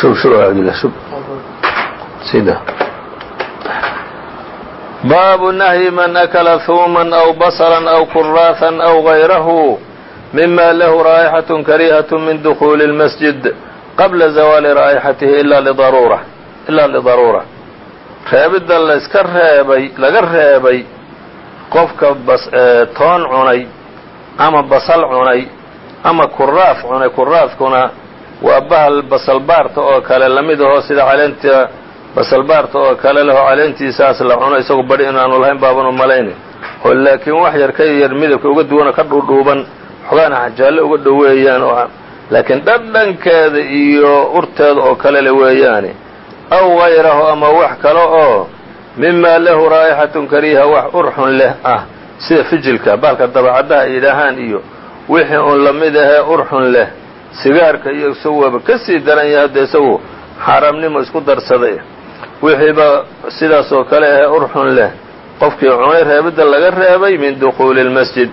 shub shub aadila shub sida baabu nahyi man akala huuman aw baslan aw kuraahan aw gayrahu mima lahu raa'ixaة karihaة min dukhuuli اlmasjid qabla zawaali raa'ixatihi ila lidaruura ilaa lidaruura reebidda layska reebay laga reebay qofka toon cunay ama basal cunay ama kuraaf cunay kuraafkuna waa bahal basalbaarta oo kale la mid ahoo sida caleenta basalbaarta oo kale leho caleentiisaas la cuno isagu badhi inaanu lahayn baaban u oo laakiin wax yar ka yar midabka uga duwana ka dhuudhuuban xogaana xajaallo uga dhoweeyaan oo laakiin dhadhankeeda iyo urteeda oo kale le weeyaani aw gayrahu ama wax kale oo mima lahu raa'ixatun kariiha wax urxun leh ah sida fijilka baalka dabacaddaha ay iyo wixii uun la mid ahee urxun leh sigaarka iyo isagu waaba ka sii daran yahay hadda isagu xaaraamnimo isku darsaday. Wixiiba sidaas oo kale ahee urxun leh qofkii cunay reebidda laga reebay min dukhuuli اlmasjid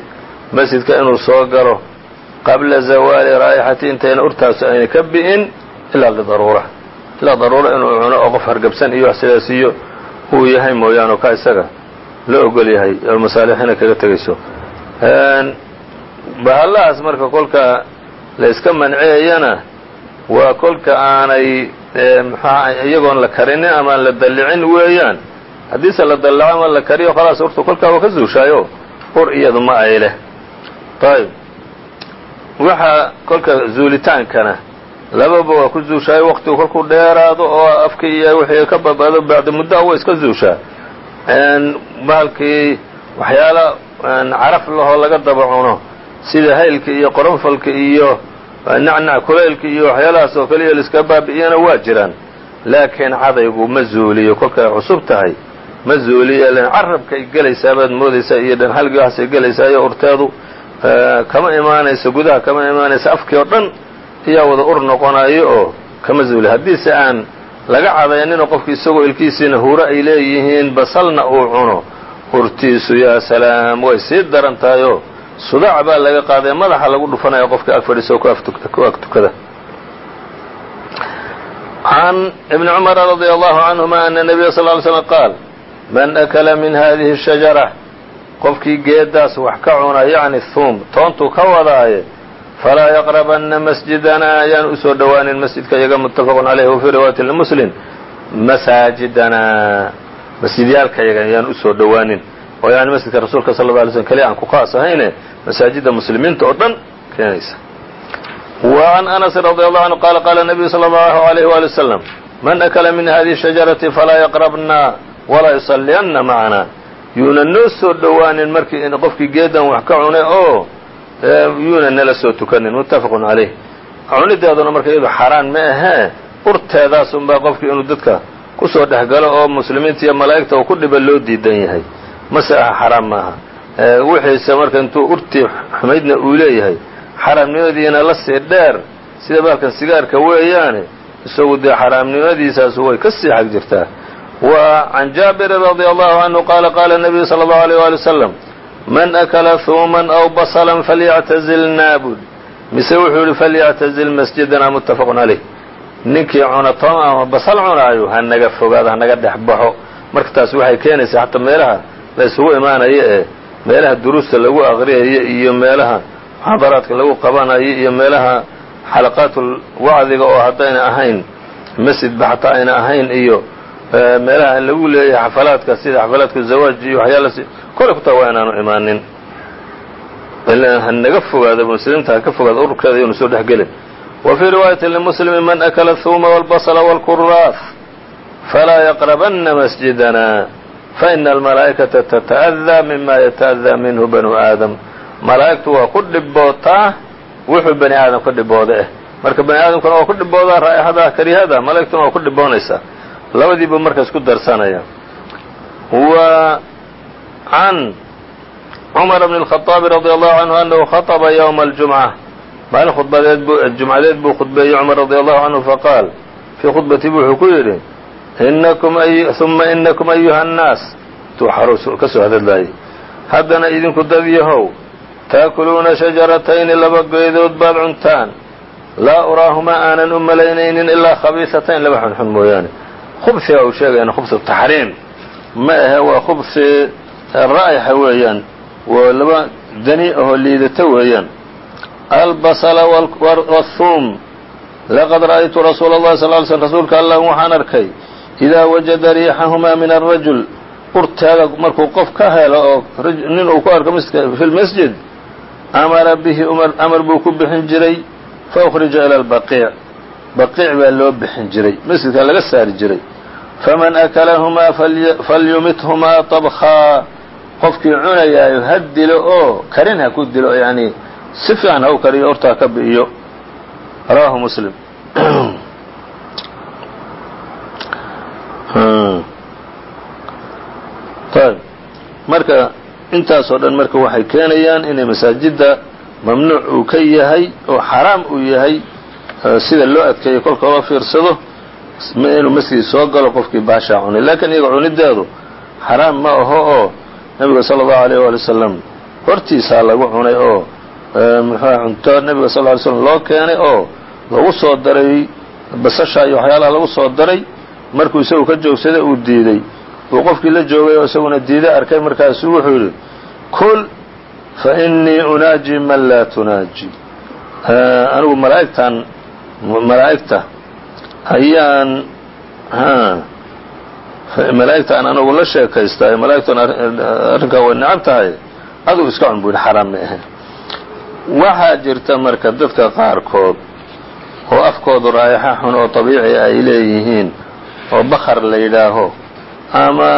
masjidka inuu soo galo qabla zawaali raa'ixati intayna urtaasu ayna ka bi'in ilaa lidaruura ilaa daruura inuu cuno oo qof hargabsan iyo wax sidaas iyo uu yahay mooyaane oo ka isaga la ogol yahay oo masaalixina kaga tegayso bahallahaas marka kolka la iska manceeyana waa kolka aanay mxua iyagoon la karinin ama aan la dallicin weeyaan. Haddiise la dallaco ama la kariyo khalaas urtu kolkaa waa ka zuushaayo ur iyadu ma ay leh. Ayb waxa kolka zuulitaankana lababa waa ku zuushaayo waqtigu kolkuu dheeraado oo afkii iyo wixii ka babado bacda muddaa wa iska zuushaa. Bahalkii waxyaala caraf lahoo laga daba cuno sida haylka iyo qoronfalka iyo nacnac kulaylka iyo waxyaalahaas oo kaliya laiska baabi'iyana waa jiraan. Laakiin cadaygu ma zuuliyo kolkay cusub tahay ma zuuliyo. Len carabkay gelaysaa baad moodaysaa iyo dhanhalgii waxaasay gelaysaayo urteedu kama imaanayso gudaha kama imaanayso afkii oo dhan ayaa wada ur noqonayo oo kama zuuliyo haddiise aan laga cadayninoo qofki isagoo ilkiisiina huro ay leeyihiin basalna uu cuno. Urtiisu yaa salaam way sii daran tahayoo sudac baa laga qaaday madaxa lagu dhufanaya qofka ag fadhiisa ku ag tukada. Can ibni cumara radia allahu canhuma ana nabiya sal ly slm qaal man akala min hadihi shajara qofkii geedaas wax ka cuna yacni thuum toontuu ka wadaaye falaa yaqrabanna masjidanaa ayaan u soo dhowaanin masjidka iyaga muttafaqun caleyh wafii riwaayati limuslim masaajidanaa masjidyaalkayaga ayaan u soo dhowaanin oo yani masjidka rasuulka sal lla alay slm keliya aan ku khaas ahayne masaajidda muslimiinta oo dhan keenaysa. Wa can anasin radi allahu canhu qaala qaala nabiyu sala allahu alayh waali wasalam man akala min hadihi shajarati falaa yaqrabna walaa yusalliyanna macana yuuna noo soo dhowaanin markii qofkii geedan wax ka cunay oo yuuna nala soo tukanin muttafaqun calayh cunideeduna marka iyadu xaaraan ma ahee urteedaas unbaa qofkii inuu dadka ku soo dhex galo oo muslimiinta iyo malaa'igta uu ku dhiba loo diidan yahay mase aha xaraam maaha. Wixiise marka intuu urtii xumaydna uu leeyahay xaraamnimadiina la sii dheer. Sida baalkan sigaarka weeyaane isagu dee xaraamnimadiisaasu way ka sii xag jirtaa. Wa can jaabirin radia allahu canhu qaala qaala nabiyu sala allahu aleyh waali wasalam man akala huuman aw basalan falyactazil naabud. Mise wuxuu yihi falyactazil masjidana muttafaqun caleyh ninkii cuna toon ama basal cunaayo ha naga fogaado ha naga dhex baxo. Marka taas waxay keenaysaa xataa meelaha la isugu imaanayo ee meelaha duruusta lagu aqriyayo iyo meelaha muxaadaraadka lagu qabanayo iyo meelaha xalaqaatul wacdiga oo haddayna ahayn masjidba xataa ayna ahayn iyo meelaha lagu leeyahay xafalaadka sida xafalaadka zawaaj iyo waxyaala kole kutaa waa inaanu imaanin. Ha naga fogaado muslimiinta ha ka fogaado ururkeeda iyonu soo dhex gelin. Wa fii riwaayati limuslimi man akala ahuuma wاlbasla wاlkuraaf falaa yaqrabanna masjidana faina almalaa'ikata tata'adaa mima yata'adaa minhu banu aadam malaa'igtu waa ku dhibootaa wuxuu bani aadam ka dhibooda eh marka bani aadamkuna waa ku dhiboodaa raa'ixada karihada malaa'igtuna waa ku dhiboonaysaa labadiibu marka isku darsanaya wa can cumar bn الkhaطaabi radi allahu canhu anahu khaطba ywma اljumca maalin khudbadeed bu jumcadeed buu khudbeeyey cumar radi allahu canhu faqaal fii khudbatihi wuxuu ku yidhi uma inakum ayuha annaas ka soo hadadlaayay haddana idinku dad yahow taakuluuna shajaratayni laba geedood baad cuntaan laa uraahumaa aanan u malaynaynin ilaa khabiisatayn laba xunxun mooyaane khubsiga uu sheegayana khubsu taxriim ma ahe waa khubsi ra'yaxa weeyaan waa laba dani ahoo liidata weeyaan albasala wاthuum laqad ra'aytu rasuula اllahi sal ly slm rasuulka allah waxaan arkay idaa wajada riixahumaa min arajul urteeda markuu qof ka helo oo nin uu ku arko fi lmasjid amara bihi amar buu ku bixin jiray faukhrija ila albaqiic baqiic baa loo bixin jiray masjidka laga saari jiray faman akalahumaa falyumithumaa طabkaa qofkii cunayaayo ha dilo oo karin ha ku dilo yani si fiican ha u kariyo hortaa ka bi'iyo rawaahu muslim ayb marka intaasoo dhan marka waxay keenayaan inay masaajidda mamnuuc uu ka yahay oo xaraam uu yahay sida loo adkeeyo kolka loo fiirsado inuu masjid soo galo qofkii baashaa cunay laakiin iyaga cunideedu xaraam ma aho oo nebiga sala allahu alayh waali wasalam hortiisaa lagu cunay oo muxuuha cunto nebiga sal ly slam loo keenay oo lagu soo daray basasha iyo waxyaalaha lagu soo daray markuu isagu ka joogsaday uu diiday uu qofkii la joogay oo isaguna diiday arkay markaasuu wuxuu yidhi kul fa innii unaaji man laa tunaaji. Anigu malaa'igtan malaa'igta ayaan malaa'igtaan anagu la sheekaystaa malaa'igtuna arrinkaa way necab tahay adugu iska cun buu yidhi xaraam ma ahe waxaa jirta marka dadka qaarkood oo afkoodu raayaxa xun oo dabiici ay leeyihiin oo bakar la yidhaaho. Ama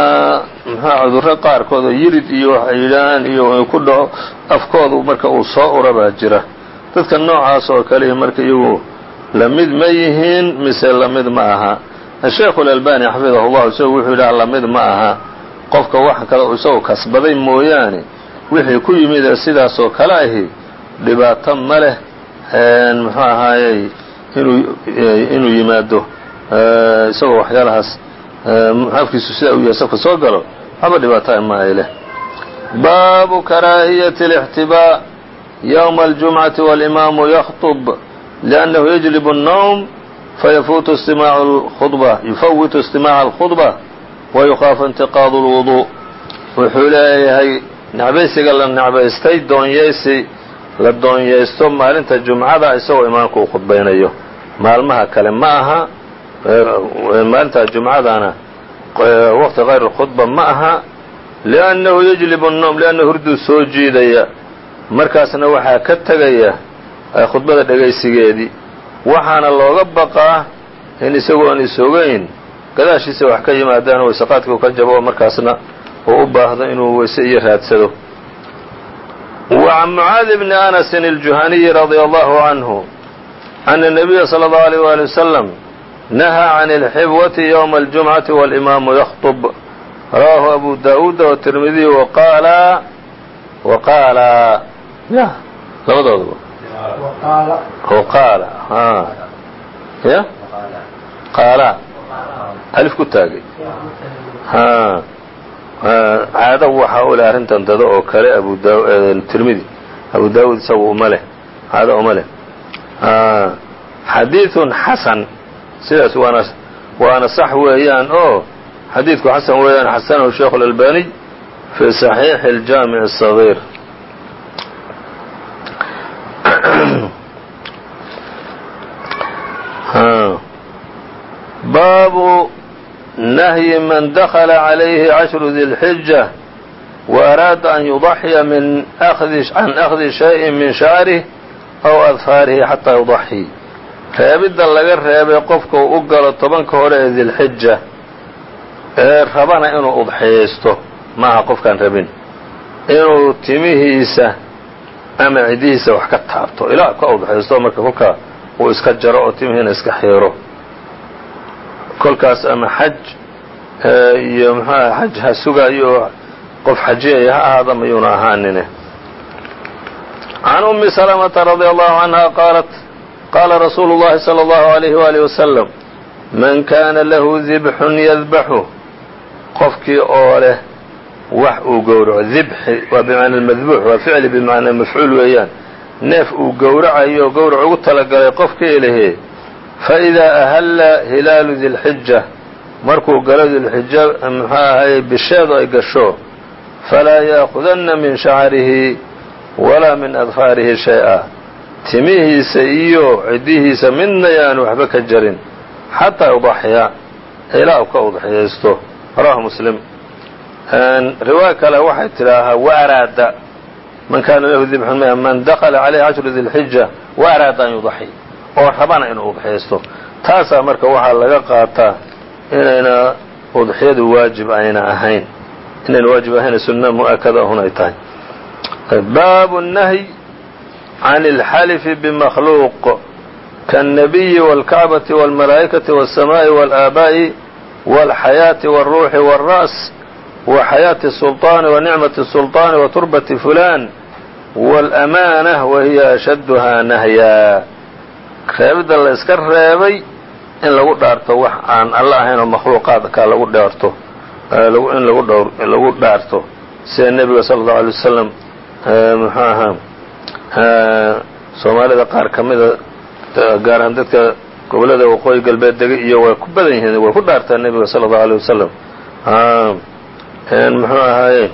muxua cudurro qaarkood oo yirid iyo waxay yidhaahaan iyo ku dhaco afkoodu marka uu soo ura baa jira. Dadka noocaas oo kale marka iyagu la mid ma yihiin mise la mid ma aha. Asheikhu اlalbani xafidahu llahu isagu wuxuu yidhaha la mid ma aha. Qofka wax kale isagu kasbaday mooyaane wixii ku yimid sidaasoo kale ahi dhibaato ma leh muxuu ahaayey inuu yimaado isagoo waxyaalahaas afkiisu sidaa u yahay safka soo galo waxba dhibaataa ma ay leh baabu karaahiyati الاxtibaa ywma اljumcati wاlimaamu yakطb liأnnahu yajlib الnowm fayafuutu istimaacu اlkhudba yufawitu istimaaca اlkhudba wayukhaafu intiqaadu اlwuضuء wuxuu leeyahay necbaysiga la necbaystay doonyeysi la doonyeysto maalinta jumcada isagoo imaamku uu khudbaynayo maalmaha kale ma aha maalinta jumcadana waqti kayr اkhudba ma aha liأnnahu yajlib الnowm liannahu hurduu soo jiidaya markaasna waxaa ka tegaya khudbada dhegaysigeedii waxaana looga baqaa in isagoon isogayn gadaashiisa wax ka yimaadaan waysaqaadkii u ka jabo oo markaasna uu u baahdo inuu weyse iyo raadsado وعn mعاad بن أنس الجuhaniي رضي الله عنه أن النبي صلى الله عليه وaلي وسلم نهى عن الxibوة يوم الجuمعة والإmaaم يخطب rawaahu أبو داود والترمiدي وqاala وqاala y labadoodaba qaala y qaala alif ku taagay caado waxaa u leh arrintan dado oo kale abutirmidi abu daawud isagu uma leh caado uma leh xadiiثun xasan sidaas waana waana sax weeyaan oo xadiidku xasan weeyaan xasanahu sheikh اlalbaniy fi صaxiixi اljaamiع الصغيir baabu nahyi man dakla عalayhi cashru di اlxija وأraada an yuضaxya min can أkhdi shayءi min shacrih أw adfaarihi xataa yuضaxii reebidda laga reebay qofka uu u galo tobanka hore ee dilxija ee rabana inuu udxiyaysto maaha qofkaan rabin. Inuu timihiisa ama cidihiisa wax ka taabto. Ilaa ka udxiyaysto marka kolkaa uu iska jaro oo timihiina iska xiiro. Kolkaas ama xaj iyo mxuaha xaj ha sugaayo qof xajiyaya ha ahaada mayuuna ahaanine. Can umi salamata radia allahu canha qaalat qaala rasuulu اllahi salى اllahu عalayh waalih wasalam man kaana lahu dibxun yadbaxu qofkii oo leh wax uu gowraco dibxi waa bimacna madbuux waa ficli bimacnaa mafcuul weeyaan neef uu gowracayo oo gowrac ugu talagalay qofka ilahe faidaa ahalla hilaalu dilxija markuu galo dilxija muxuu ahaye bisheedu ay gasho falaa yaakudanna min shacarihi walaa min adfaarihi shay-a timihiisa iyo ciddihiisa midna yaanu waxba ka jarin. Xataa udaxiya ilaa u ka udxiyaysto. Rawahu muslim. Riwaaya kale waxay tidhaahaa waaraada man kaana lahu dibxun man dakala calayhi cashru dilxija waaraada an yudaxi. Oo rabana inuu udxiyaysto. Taasaa marka waxaa laga qaataa inayna udxiyadu waajib ayna ahayn. Inayna waajib ahayn sunna mu'akada hun ay tahay. Baabu الnahyi can اlxalifi bmakhluuq kaالnabiyi wاlkacbati wاlmalaa'ikati wالsamaaءi wاlآabaa'i wاlxayaaةi wالruuxi wالra's وxayaaةi الsulطaani wanicmaةi الsulطaani waturbati fulan wاlأmaanة wahiya ashadha nahya reebidda la iska reebay in lagu dhaarto wax aan alla ahayn oo makhluuqaadka lagu dheerto in lagu dhowr lagu dhaarto sida nebiga sala allahu alay wasalam muxuu ahaa soomaalida qaar ka mida gaar ahaan dadka gobollada waqooyi galbeed degay iyo way ku badan yihiin way ku dhaartaa nebiga sala allahu alay wasalam muxuu ahaaye?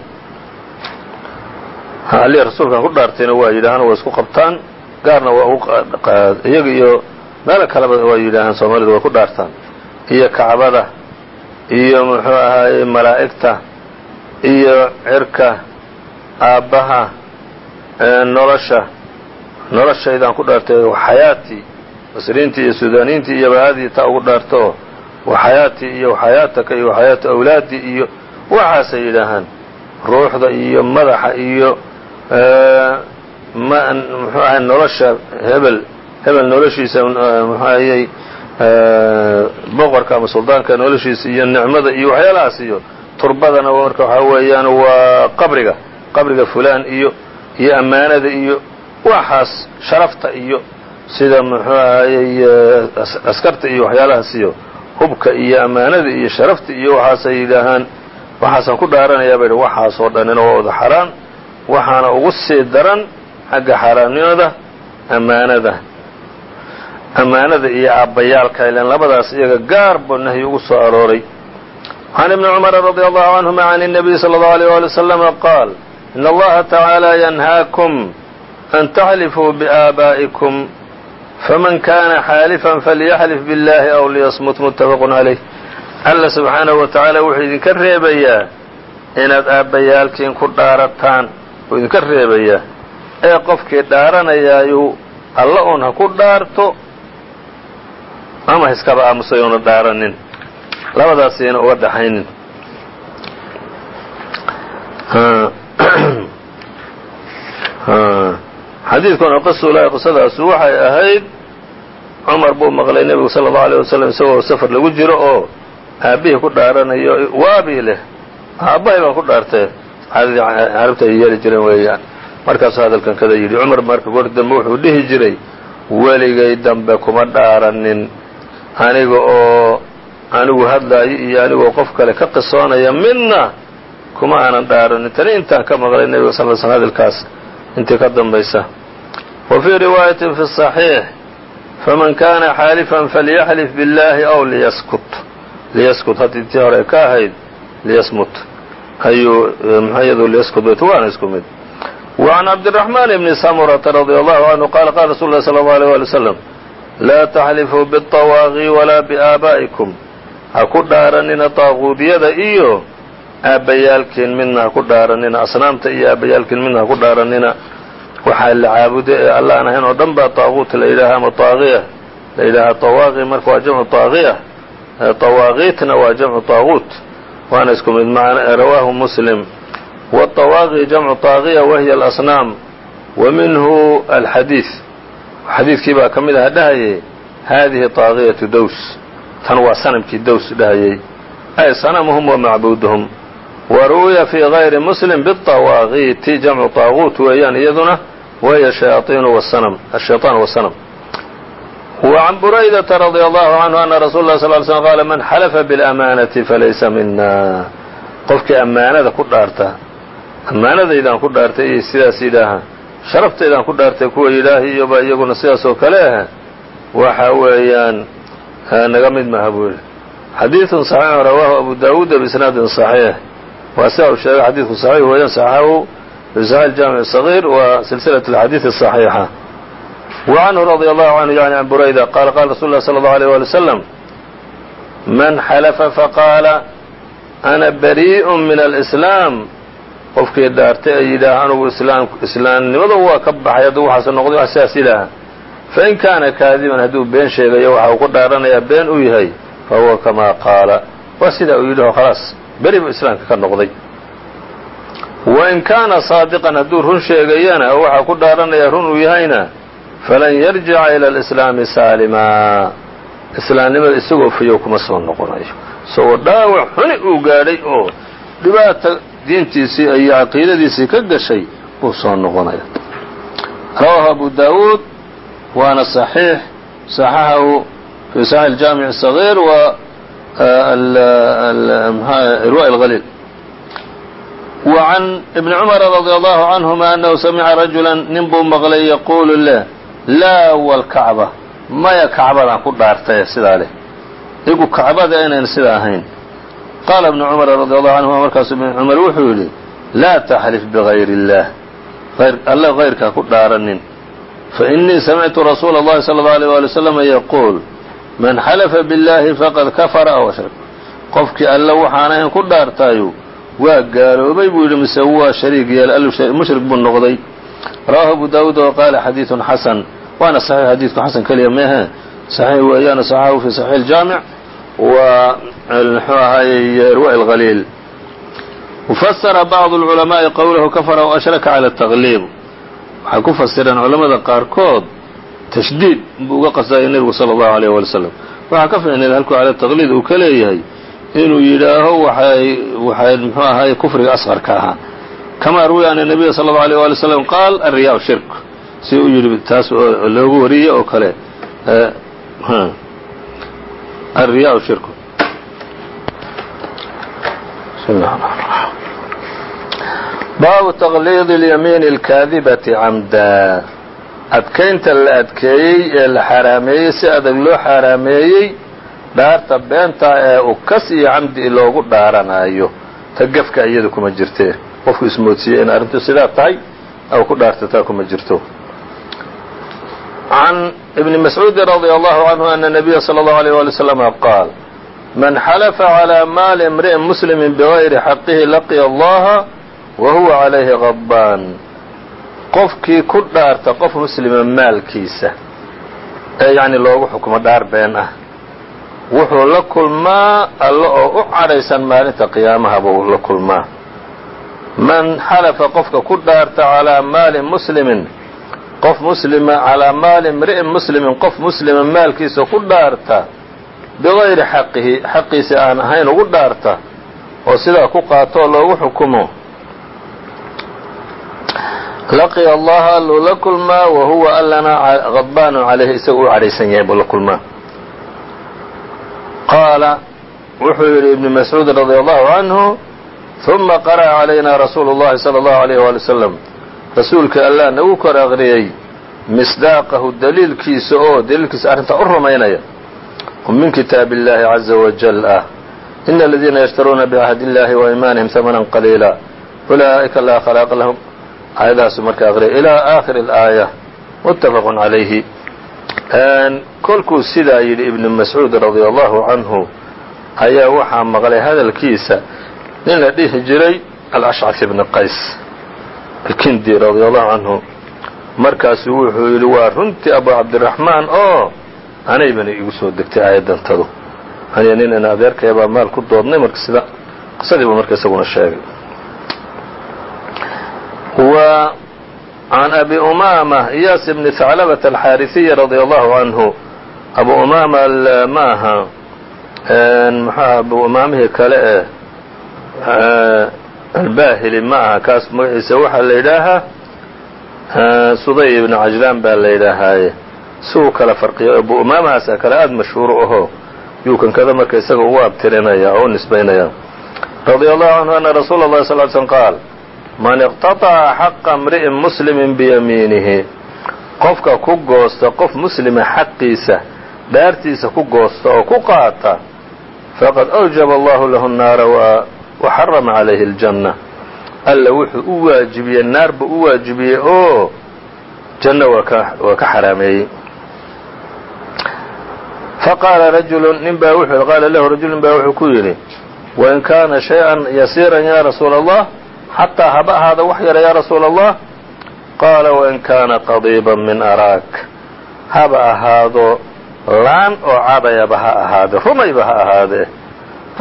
Alihi rasuulkan ku dhaartayna waa yidhaahaan way isku qabtaan gaarna waa iyaga iyo meelo kaleba waa yidhaahaan soomaalidu way ku dhaartaan. Iyo kacbada iyo muxuu ahaaye malaa'igta iyo cirka aabbaha nolosha noloshaydaan ku dhaartay waxayaatii masriintii iyo sudaaniintii iyo baadii taa ugu dhaarto waxayaatii iyo waxayaataka iyo waxayaata awlaadii iyo waxaasay yidhaahaan ruuxda iyo madaxa iyo muxuu ahay nolosha hebel hebel noloshiisa muxuayey boqorka ama suldaanka noloshiisa iyo nicmada iyo waxyaalahaas iyo turbadana marka waxaa weeyaan waa qabriga qabriga fulaan iyo iyo ammaanada iyo waxaas sharafta iyo sida muxuu ahayey askarta iyo waxyaalahaas iyo hubka iyo ammaanada iyo sharafta iyo waxaasay yidhaahaan waxaasaan ku dhaaranayaa bay waxaas oo dhanina waa wada xaraan waxaana ugu sii daran xagga xaaraamnimada ammaanada ammaanada iyo aabbayaalka ilan labadaas iyaga gaar buu nahyi ugu soo arooray can ibni cumara radi allahu canhuma can الnabiy salى اllahu alيyh wali wslama qaal in allaha tacaala yanhaakum an taxlifuu biaabaa'ikum faman kana xaalifan falyaxlif biاllahi aw liyasmut muttafaqun calayh alla subxaanahu wa tacaala wuxuu idinka reebayaa inaad aabbayaalkiin ku dhaarataan wuu idinka reebayaa ee qofkii dhaaranayaayu alla uun ha ku dhaarto ama iskaba aamusay una dhaaranin labadaasayna uga dhaxaynin xadiidkuna qisulahi qisadaasu waxay ahayd cumar buu maqlay nebigu sala allau aleyh wasalam isagoo safar lagu jiro oo aabbihii ku dhaaranayo waabii leh aabbahay baan ku dhaartee caadadii carabta ay yeeli jireen weeyaan. Markaasuu hadalkan kada yidhi cumar marka goor dambe wuxuu dhihi jiray weligay dambe kuma dhaaranin. Aniga oo anigu hadlaayo iyo anigoo qof kale ka qisoonaya midna kuma aanan dhaaranin. Tani intaan ka maqlay nebiga sal sl hadalkaas. Intii ka dambaysa wa fii riwaayatin fi صaxiix faman kana xaalifan falyaxlif biاllahi aw liyaskut liyaskut haddii tii hore ka ahayd liyasmut ayuu mxayadu liyaskut bayt waana isku mid وعn cabdالرحمن بن سمرة رضي الله عنه qال qال رsuل الله صلى الله عليه ولي وسلم laa تxlifuu bالطawاaqي وlaa بآabaaئiكم ha ku dhaaranina طaaquudyada iyo aabbayaalkiin midna ha ku dhaaranina asnaamta iyo aabbayaalkiin midna ha ku dhaaranina waxaa la caabuday ee allaaan ahayn oo dhan baa taaquut la yidhaahaa ama aaqia la yidhaahaa tawaaqi marka waa jamcu taaqia tawaaqiitna waa jamcu taaquut. Waana isku mid macna rawaahu muslim. Watawaaqi jamcu taaqiya wahiya alasnaam. Wa minhu xadiidkii baa ka mid aha dhahayay haadihi taaqiyatu dows tan waa sanamkii dows dhahayay ay sanamuhum wa macbuuduhum. Wa ru'ya fii gayri muslim biاtawaaqiiti jamcu taaquut وهي الشhياطين والصنم الشhيطان والصنم وعن برaydة رضي الله عنه أن رsuل الله صل ل سلم qال mن xلف بالأmانة فlaysa mina qofkii أmaanada ku dhaarta ammaanadaydaan ku dhaartay iyo sidaas yidhaaha sharaftaydan ku dhaartay kuwa yidhaahi iyoba iyaguna sidaas oo kale ah waxa weeyaan naga mid maha buu yidhi xadiiثun صaxiixun rawaahu abu dawuud bisnaadin صaxiix waa sida uu sheegay xadiidku صaxiix weeyaan saxahu fi saxiix jaamiع الصغيir wa silsilaة اxadiiث الصaxiixa وعنه رضي الله عنه يعني عن بريدة قال قال رsuل الله صلى الله عليه ولي وسلم من xلف فقاaل أنا بريء من الإسلام qofkii dhaartay ee yidhaah anugu islaamnimada waa ka baxay hadduu waxaas noqday wax sidaas yidhaaha fain kaana kaadiban hadduu been sheegayo waxa uu ku dhaaranayaa been uu yahay fahuwa kamaa qaala waa sidaa uu yidhi oo khalaas beri buu islaamka ka noqday wain kaana saadiqan hadduu run sheegayana oo waxaa ku dhaaranayaa run uu yahayna falan yarjica ila alislaami saalimaa islaamnimada isagoo fayow kuma soo noqonayo isagoo dhaawac xuni uu gaadhay oo dhibaata diintiisii iyo caqiidadiisii ka gashay buu soo noqonaya rawaahu abu daawuud waana صaxiix صaxaxahu fi صaxiix الjaamiع الصغيir wa irواء الغليل وعn iبن cمر رضي الله عنهma أنhu samca رaجuلا nin buu maqlay yquulu leh laa wاlkacba maya kacbadan ku dhaartaye sidaa leh igu kacbada inayn sidaa ahayn qaala ibnu cumar radi allahu canhuma markaasu ibnu cumar wuxuu yidhi laa taxlif bigayr اllah alle hayrkaa ku dhaaranin fainii samictu rasuula اllahi salى اllau alيyh wali wslam yaquul man xalafa biاllahi faqad kafara aw ashrak qofkii alle waxaan ahayn ku dhaartaayo waa gaaloobay buu yidhi mise waa shariig yeelay mushrik buu noqday. Rawaahu abu daawuud oo qaala xadiidun xasan. Waana saxiix xadiidku xasan keliya meehe. Saxiix weeyaana saxaahu fi saxiix aljaamic waa muxuu ahaayey irwa alqaliil fasara bacdu alculamaai qowlahu kafara w ashraka cala ataqliib waxay ku fasireen culamada qaarkood tashdiid inbuu uga qasdaya nebigu sala allahu alayh wali w waxaa ka fiicnay halku cala taqliid uu ka leeyahay inuu yidhaaho waxay waxay mxuu ahaay kufriga asqarka ahaa kamaa ruwiya an الnabiya salى اllahu عalيه wali wslam qaal alriyaa shirk si uu yidhi taas loogu wariyey oo kale alriyaa shirku baabu taqliid اlyamiin اlkaadibati camdaa adkaynta la adkeeyey ee la xaaraameeyey si adag loo xaaraameeyey dhaarta beenta ee uu kas iyo camdi loogu dhaaranayo ta gafka iyada kuma jirtee qofku ismoodsiiyey in arrintu sidaa tahay aw ku dhaarta taa kuma jirto. Can ibni mascuudi radia allahu canhu ana nabiya sala allahu alayh waali waslama qaal man xalafa calaa maali imri'in muslimin bigayri xaqihi laqiya allaha wa calayhi qadbaan qofkii ku dhaarta qof muslima maalkiisa ee yacni loogu xukumo dhaar been ah wuxuu la kulmaa alla oo u cadhaysan maalinta qiyaamaha buu la kulmaa. Man xalafa qofka ku dhaarta calaa maali muslimin qof muslima calaa maali imri'in muslimin qof muslima maalkiisa ku dhaarta bigayri xaqihi xaqiisi aan ahayn ugu dhaarta oo sidaa ku qaato oo loogu xukumo. Laqiya allaha alluu la kulmaa wa huwa allana qadbaanu calayhi isaga u cadhaysan yahay buu la kulmaa qaala wuxuu yidhi ibnu mascuud radi allahu canhu ثuma qara'a calayna rasuulu اllahi salى اllahu عalيyh wali wslam rasuulka allah nagu kor aqriyey misdaaqahu daliilkiisa oo daliilkiisa arrintaa u rumaynaya min kitaab اllahi caza wajal ah ina aladiina yashtaruuna bicahd illahi waimaanihim hamanan qaliila ulaa'ika laa khalaaqa lahum aayadahaasu marka aqriya ilaa aakhiri اlaaya muttafaqu calayhi kolkuu sidaa yidhi ibnu mascuud radia allahu canhu ayaa waxaa maqlay hadalkiisa nin la dhihi jiray alashcaf ibni qays alkindi radia allahu canhu markaasu wuxuu yidhi waa runtii abu cabdiraxmaan oo anaybana igu soo degtay aayaddantadu aniga nin in adeerkaya baa maal ku doodnay marka sida qisadii buu marka isaguna sheegay can abi umaama iyaas ibni haclabat alxaarisiyi radia allahu canhu abu umaama ma aha muxuaha abu umaamihii kale ee albaahili ma aha kaas magaciisa waxaa la yidhaahaa suday ibnu cajlaan baa la yidhaahaaye si uu kala farqiyo abu umaamahaasa kale aada mashhuuro aho yuu kankada marka isaga ugu abtirinaya oo u nisbaynaya radia allahu canhu ana rasuula اllahi sal l slm qaal man iqtataca xaqa mri'in muslimin biyamiinihi. Qofka ku goosta qof muslima xaqiisa dhaartiisa ku goosta oo ku qaata faqad awjaba allahu lahu nnaara wa xarama calayhi aljanna. Alla wuxuu u waajibiyey naar buu u waajibiyey oo janno waa ka xaraameeyey. Faqaala rajulu ninbaa wuxuu qaala lahu rajulu ninbaa wuxuu ku yidhi wain kaana shay-an yasiiran yaa rasuula allah xataa haba ahaada wax yara yaa rasuula allah qaala wain kaana qadiiba min araak haba ahaado laan oo cadayaba ha ahaade rumayba ha ahaadee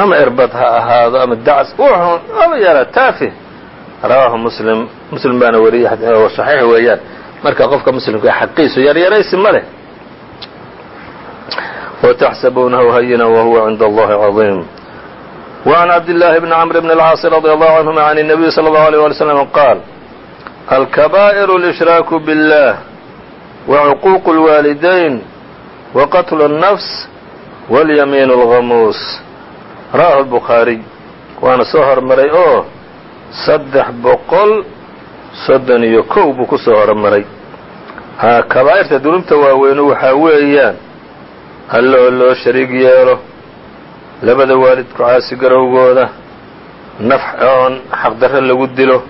ama erbad ha ahaado ama dacas uxun ama yara taafih rawaahu muslim muslim baana wariyey saxiix weeyaan marka qofka muslimka xaqiisu yaryaraysi ma leh wataxsabuunahu hayinan wahuwa cinda allahi cadiim وعن عبد الله بن عمرو بن العاaص رضي الله عنهma عن النبي صلى الله عليه ولي وسلم قاaل الكبائر الإشhراك بالله وعقوق الوالدين وqتل النفس واليمين الغموس رwاه البخاaري waana soo hormaray oo saddex boqol soddon iyo kow buu ku soo hormaray kabaa'irta dunuubta waaweynu waxaa weeyaan alle oo loo shariig yeelo labada waalidku caasi garowgooda naf oon xaqdarre lagu dilo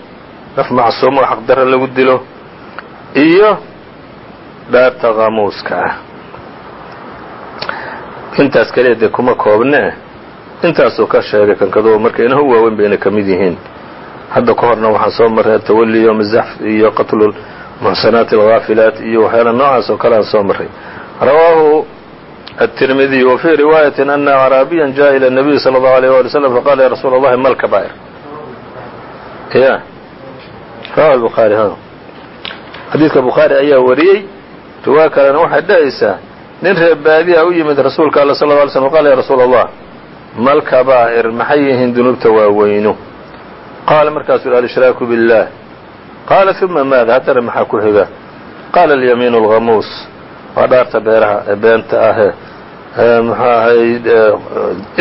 naf macsuumo oo lagu dilo iyo dhaarta qaamuuska ah. Intaas keliya dee kuma koobnee intaasuu ka sheegay kankadoo marka inahu waaweyn bayna ka mid yihiin. Hadda ka horna waxaan soo marray atawali yowm zaxf iyo qatlu muxsanaati alghaafilaat iyo waxyaala noocaas oo kale aan soo marray. Rawaahu الترمذي وفي رواية أن أعرابيا جاء إلى النبي صلى الله عليه ولي وسلم فقال يا رsuuل اللhi ما الكبائر y rwاه البخاري h xadiidka bukhaarي ayaa wariyey riwaayo kalena waxay dhahaysaa nin reer baadiya u yimid rasuulka all صلى اه علي sلم qال ya rasuul الlah ma الكبائر maxay yihiin dunuubta waaweynu qaala markaasuu yhi الإشhrاaك بالله qaala ثuma maada haddana maxaa ku xiga qaala اليمين الغamuus waa dhaarta beeraha ee beenta ahee muxuu ahay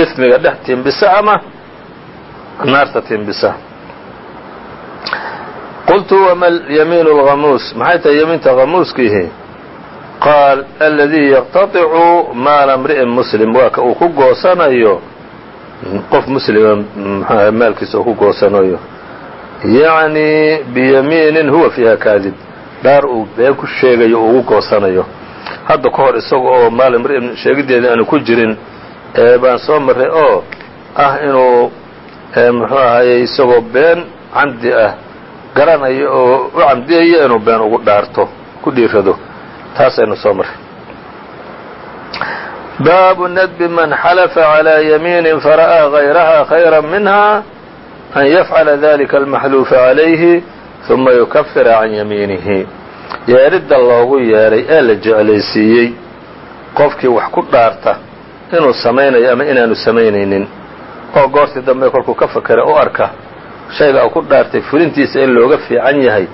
ismiga dhex tiimbisa ama naarta tiimbisa qultu wama yamiin اlhamuus maxay tahay yamiinta hamuuskiihi qaal aladii yaqtaطicu maala mri'in muslim. Waa uu ku goosanayo. Qof muslima maalkiisa uu ku goosanayo. Yacni biyamiinin huwa fiiha kaadib. Dhaar uu been ku sheegayo ugu goosanayo hadda ka hor isaga oo maal mri'in sheegideeda aanu ku jirin baan soo marray oo ah inuu muxuu ahaye isagoo been camdi ah garanayo oo u camdiyayo inuu been ugu dhaarto ku dhiirado taasaynu soo marray baabu nadbi man xalafa calىa yamiinin fara'aa غayraha khayra minha an yafcala dalika almaxluufa calayhi ثuma yukafira can yamiinihi yeedhidda loogu yeedhay ee la jeclaysiiyey qofkii wax ku dhaarta inuu samaynayo ama inaanu samaynaynin oo goortii dambe kolkuu ka fakera u arka shayga uu ku dhaartay fulintiisa in looga fiican yahay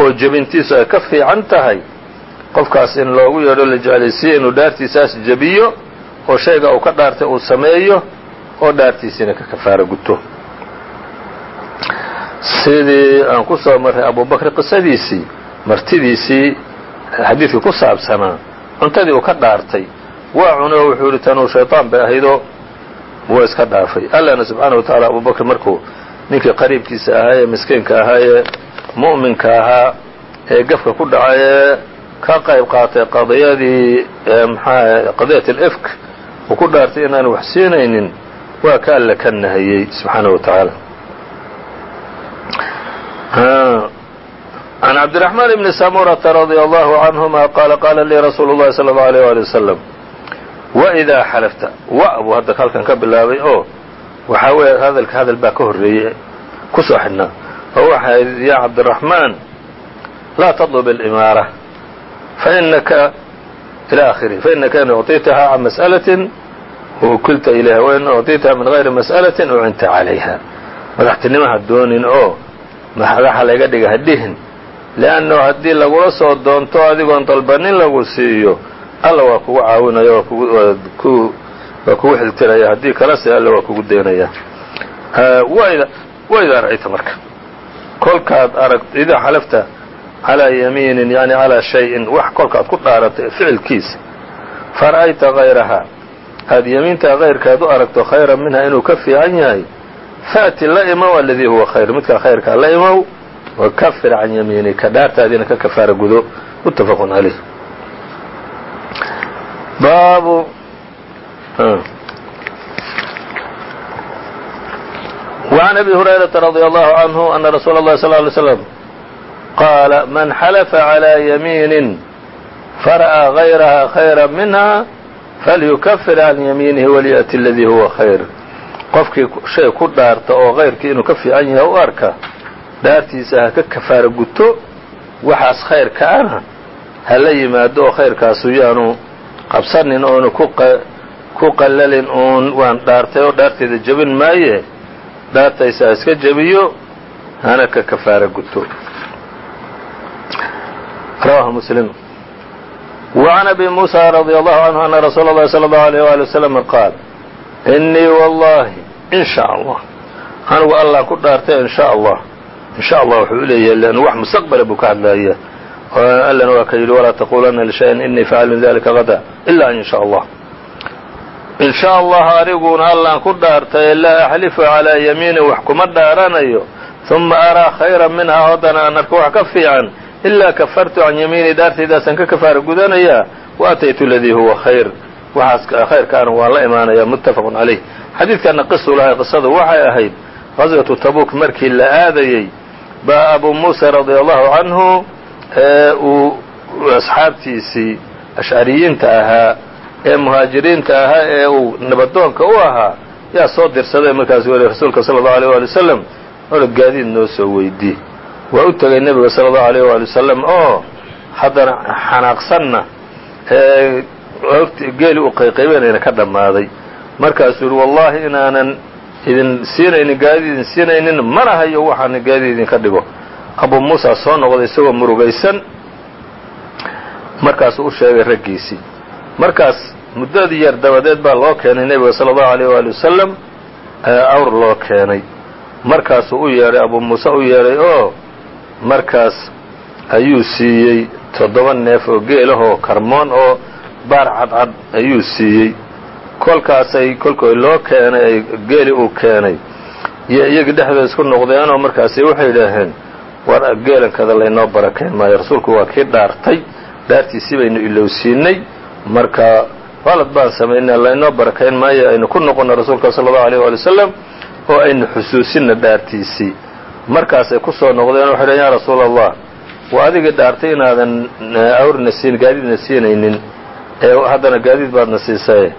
oo jebintiisu ay ka fiican tahay qofkaas in loogu yeedho la jeclaysiiye inuu dhaartiisaas jebiyo oo shayga uu ka dhaartay uu sameeyo oo dhaartiisiina ka kafaaro guto sidii aan ku soo marray abubakr qisadiisii martidiisii xadiidkii ku saabsanaa cuntadii uu ka dhaartay waa cuno wuxuu yidhi tanuu shayطaan bay ahaydoo waa iska dhaafay. Allana subxaana wa tacaala abubakr markuu ninkii qariibkiisa ahaa ee miskiinka ahaa ee mu'minka ahaa ee gafka ku dhacay ee ka qayb qaatay qadiyadii mxaa qadiyat alifk uu ku dhaartay inaanu wax siinaynin waa ka alla ka nahayey subxaana wa tacaala عن cبدالرحمن بن سمرة رضي الله عنهما قال قال lii رsuuل اللhi صلى الله عليه ولي وسلم وإdaa xلفta w buu hadda halkan ka bilaabay oo waxaa weeye hadalka hadal baa ka horeeyey ku soo xidhnaa oo waxa ya cabdالرحمن laa تطلب الإmاarة فإنka إلى آخره فإنka in أعطيتها عن مسألة وkilta إليها وإن أعطيتها min غayri مسألة ucinta عalayha madaxtinimaha doonin oo madaxa layga dhiga hadhihin leanno haddii lagula soo doonto adigoon dalbanin lagu siiyo alla waa kugu caawinaya waa kugu xiltiraya haddii kalese alla waa kugu deynaya wayda ra'ayta marka kolkaad arag idaa xalafta calaa yamiinin yani calaa shay-in wax kolkaad ku dhaaratay ficilkiisa fara'ayta hayraha aad yamiintaa hayrkaad u aragto khayran minha inuu ka fiican yahay faأti la imow aladii huwa khayr midkaa khayrkaa la imow wakafir can yamiinika dhaartaadiina ka kafaara gudo mutafaq عaleyh baabu وعn أbي هuريرaةa رضي الله عنه أن رsuuل الlه صلى اه عليه وسلم qاaل mن xلف عlى يميiن فرأى غayrha خaيرا minها فlyukفir عan yمينihi وlيأتi اladي huوa خayر qofkii shay ku dhaarta oo kayrkii inuu ka fiican yahay u arka dhaartiisa ha ka kafaara guto waxaas khayrka ana ha la yimaado oo khayrkaasu yaanu qabsanin oonu ku qallalin uun waan dhaartay oo dhaarteeda jebin maaye dhaartaysa ha iska jebiyo hana ka kafaara guto rawahu muslim وعn أbي موسى رضي الله عنه أن رsuuل الlhi صلى الله عليه وaلي وسلم qاaل إنii والlahi in shاء allah anigu allah ku dhaartay in shاء allah insha allah wuxuu u lan wax mustaqbala buu ka hadlaya allana waa ka yidhi walaa taquulanna lishayan inii facilun dalika hada ila an insha allah in allah ariguna allaan ku dhaartaye laa axlifu calaa yamiini wax kuma dhaaranayo. ثuma araa khayra minhaa haddana aan arko wax ka fiican. Ilaa kafartu can yamiinii dhaartaydaasaan ka kafaara gudanayaa waataytu ladii huwa khayr. Waxaas khayrkaana waan la imaanayaa muttafaqu calayh. Xadiidkanna qisuu lahay qisadu waxay ahayd qaswatu tabuuk markii la aadayey baa abu muusa radia allahu canhu uu asxaabtiisii ashcariyiinta ahaa ee muhaajiriinta ahaa ee uu nabadoonka u ahaa yaa soo dirsaday markaasu weli rasuulka sala allahu alيyh waali wasalam orod gaadiid noo soo weydii. Waa u tegay nebiga sala allahu alيyh waali wasalam oo haddana xanaaqsanna geeli u qayqaybanayna ka dhammaaday. Markaasuu yihi wallaahi inaanan idin siinaynin gaadid idin siinaynin mana hayo waxaana gaadid idinka dhigo. Abuu muusa soo noqday isagoo murugaysan. Markaasuu u sheegay raggiisii. Markaas muddadii yar dabadeed baa loo keenay nebiga sala allahu alayh waali wasalam awr loo keenay. Markaasuu u yeedhay abuu muuse u yeedhay oo markaas ayuu siiyey toddoba neef oo geelahoo karmoon oo baar cadcad ayuu siiyey kolkaasay kolkii loo keenay ay geeli uu keenay. Iyo iyagii dhexdooda isku noqdeenoo markaasi waxay yidhaaheen war geelankada laynoo barakayn maayo rasuulku waa kii dhaartay dhaartiisii baynu ilowsiinay marka qalad baan samaynay laynoo barakayn maayo aynu ku noqono rasuulka sala allahu alيyh waali wasalam oo aynu xusuusinna dhaartiisii. Markaasay ku soo noqdeen waxay dhaheen yaa rasuula allah waa adigii dhaartay inaadan awrna siin gaadiidna siinaynin ee haddana gaadiid baadna siisaye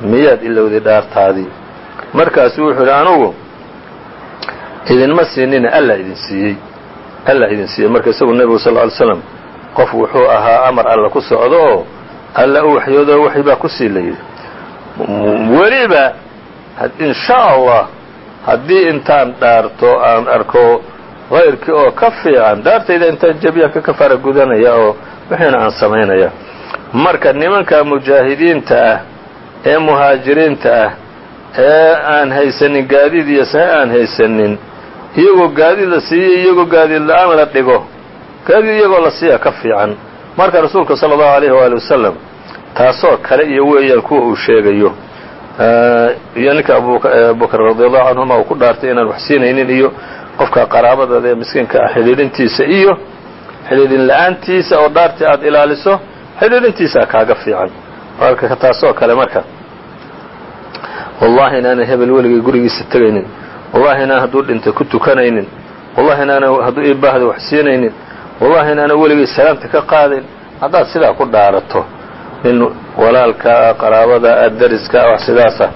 miyaad ilowday dhaartaadii markaasu wuxuu yidhi anugu idinma siinina alla idin siiyey. Alla idin siiyey. Marka isagu nebigu sal ly slam qof wuxuu ahaa amar alla ku socdo oo alla u waxyoodo waxi baa ku sii la yidhi. Weliba in sha allah haddii intaan dhaarto aan arko kayrkii oo ka fiican dhaartayda intaan jebiyaan ka kafaara gudanaya oo wixiina aan samaynaya marka nimanka mujaahidiinta ah ee muhaajiriinta ah ee aan haysanin gaadiid iyo sahe aan haysanin iyagoo gaadiid la siiyey iyagoo gaadiid la'aan la dhigo gaadiid iyagoo la siiya ka fiican. Marka rasuulka sala allahu alayhi waali wasalam taasoo kale iyo weeyaan kuwa uu sheegayo iyo ninka abubakr radiallahu canhuma uu ku dhaartay inaan wax siinaynin iyo qofka qaraabadada ee miskiinka ah xidhiidhintiisa iyo xidhiidhin la'aantiisa oo dhaartii aad ilaaliso xidhiidhintiisaa kaaga fiican taasoo kale marka. Wallahi inaanan hebel weligay gurigiisa tegaynin wallahi inaan hadduu dhintay ku tukanaynin. Wallahi inaanan hadduu ii baahda wax siinaynin. Wallahi inaanan weligay salaamta ka qaadayn haddaad sidaa ku dhaarato nin walaalkaa qaraabada dariska wax sidaasa